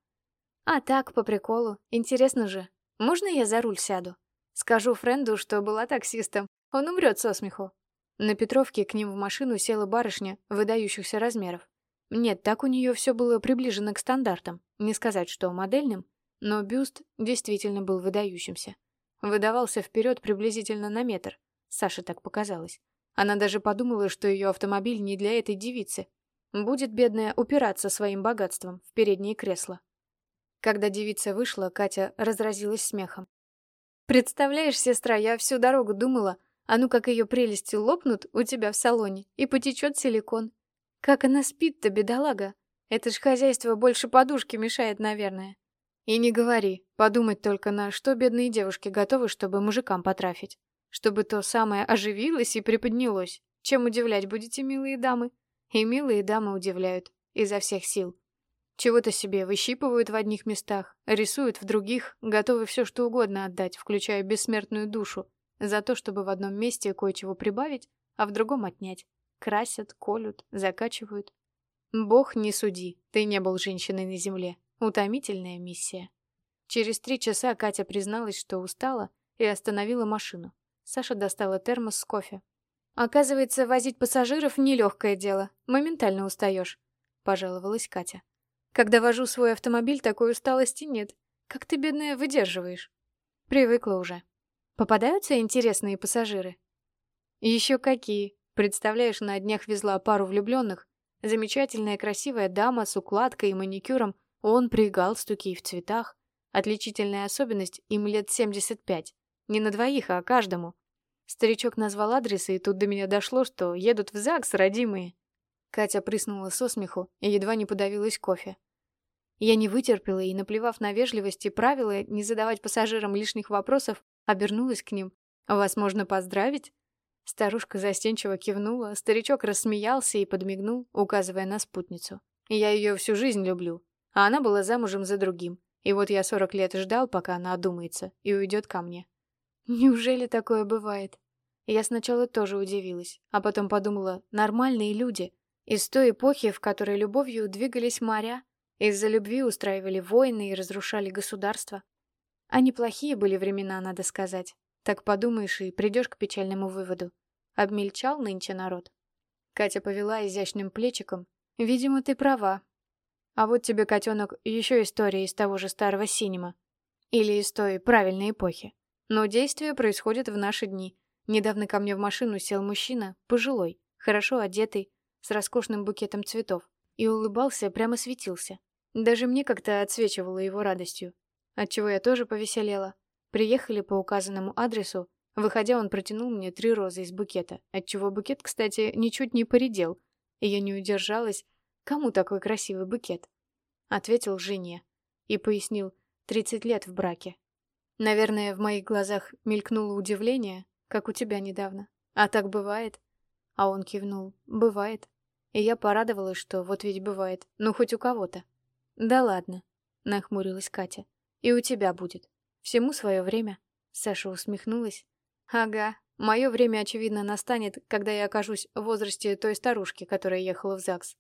A: «А так, по приколу. Интересно же. Можно я за руль сяду? Скажу Френду, что была таксистом. Он умрет со смеху». На Петровке к ним в машину села барышня выдающихся размеров. Нет, так у нее все было приближено к стандартам. Не сказать, что модельным, но бюст действительно был выдающимся. Выдавался вперед приблизительно на метр. Саше так показалось. Она даже подумала, что ее автомобиль не для этой девицы, Будет бедная упираться своим богатством в переднее кресло. Когда девица вышла, Катя разразилась смехом. «Представляешь, сестра, я всю дорогу думала, а ну как ее прелести лопнут у тебя в салоне и потечет силикон. Как она спит-то, бедолага? Это ж хозяйство больше подушки мешает, наверное. И не говори, подумать только на что бедные девушки готовы, чтобы мужикам потрафить. Чтобы то самое оживилось и приподнялось. Чем удивлять будете, милые дамы? И милые дамы удивляют изо всех сил. Чего-то себе выщипывают в одних местах, рисуют в других, готовы все что угодно отдать, включая бессмертную душу, за то, чтобы в одном месте кое-чего прибавить, а в другом отнять. Красят, колют, закачивают. Бог не суди, ты не был женщиной на земле. Утомительная миссия. Через три часа Катя призналась, что устала, и остановила машину. Саша достала термос с кофе, Оказывается, возить пассажиров — нелегкое дело. Моментально устаешь», — пожаловалась Катя. «Когда вожу свой автомобиль, такой усталости нет. Как ты, бедная, выдерживаешь?» «Привыкла уже. Попадаются интересные пассажиры?» «Еще какие. Представляешь, на днях везла пару влюбленных. Замечательная красивая дама с укладкой и маникюром, он при галстуке и в цветах. Отличительная особенность — им лет 75. Не на двоих, а каждому. Старичок назвал адрес, и тут до меня дошло, что едут в ЗАГС родимые. Катя прыснула со смеху и едва не подавилась кофе. Я не вытерпела и, наплевав на вежливость и правила не задавать пассажирам лишних вопросов, обернулась к ним. «Вас можно поздравить?» Старушка застенчиво кивнула, старичок рассмеялся и подмигнул, указывая на спутницу. «Я ее всю жизнь люблю, а она была замужем за другим. И вот я сорок лет ждал, пока она одумается и уйдет ко мне. Неужели такое бывает? Я сначала тоже удивилась, а потом подумала, нормальные люди. Из той эпохи, в которой любовью двигались моря, из-за любви устраивали войны и разрушали государства. А неплохие были времена, надо сказать. Так подумаешь и придешь к печальному выводу. Обмельчал нынче народ. Катя повела изящным плечиком. Видимо, ты права. А вот тебе, котенок, еще история из того же старого синема. Или из той правильной эпохи. Но действие происходит в наши дни. Недавно ко мне в машину сел мужчина, пожилой, хорошо одетый, с роскошным букетом цветов, и улыбался, прямо светился. Даже мне как-то отсвечивало его радостью, отчего я тоже повеселела. Приехали по указанному адресу, выходя, он протянул мне три розы из букета, отчего букет, кстати, ничуть не поредел, и я не удержалась, кому такой красивый букет? Ответил жене и пояснил, тридцать лет в браке, Наверное, в моих глазах мелькнуло удивление, как у тебя недавно. А так бывает? А он кивнул. Бывает. И я порадовалась, что вот ведь бывает. Ну, хоть у кого-то. Да ладно, нахмурилась Катя. И у тебя будет. Всему свое время. Саша усмехнулась. Ага, мое время, очевидно, настанет, когда я окажусь в возрасте той старушки, которая ехала в ЗАГС.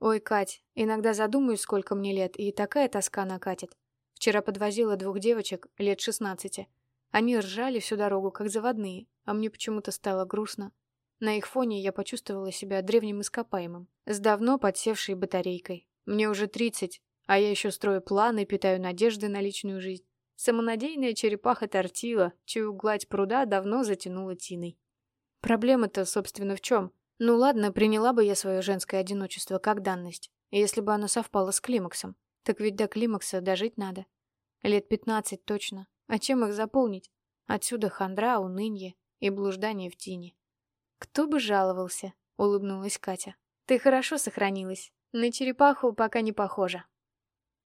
A: Ой, Кать, иногда задумаюсь, сколько мне лет, и такая тоска накатит. Вчера подвозила двух девочек лет шестнадцати. Они ржали всю дорогу, как заводные, а мне почему-то стало грустно. На их фоне я почувствовала себя древним ископаемым, с давно подсевшей батарейкой. Мне уже тридцать, а я еще строю планы, питаю надежды на личную жизнь. Самонадеянная черепаха тортила, чью гладь пруда давно затянула тиной. Проблема-то, собственно, в чем? Ну ладно, приняла бы я свое женское одиночество как данность, если бы оно совпало с климаксом. Так ведь до климакса дожить надо. Лет пятнадцать точно. А чем их заполнить? Отсюда хандра, унынье и блуждание в тени. Кто бы жаловался, улыбнулась Катя. Ты хорошо сохранилась. На черепаху пока не похожа.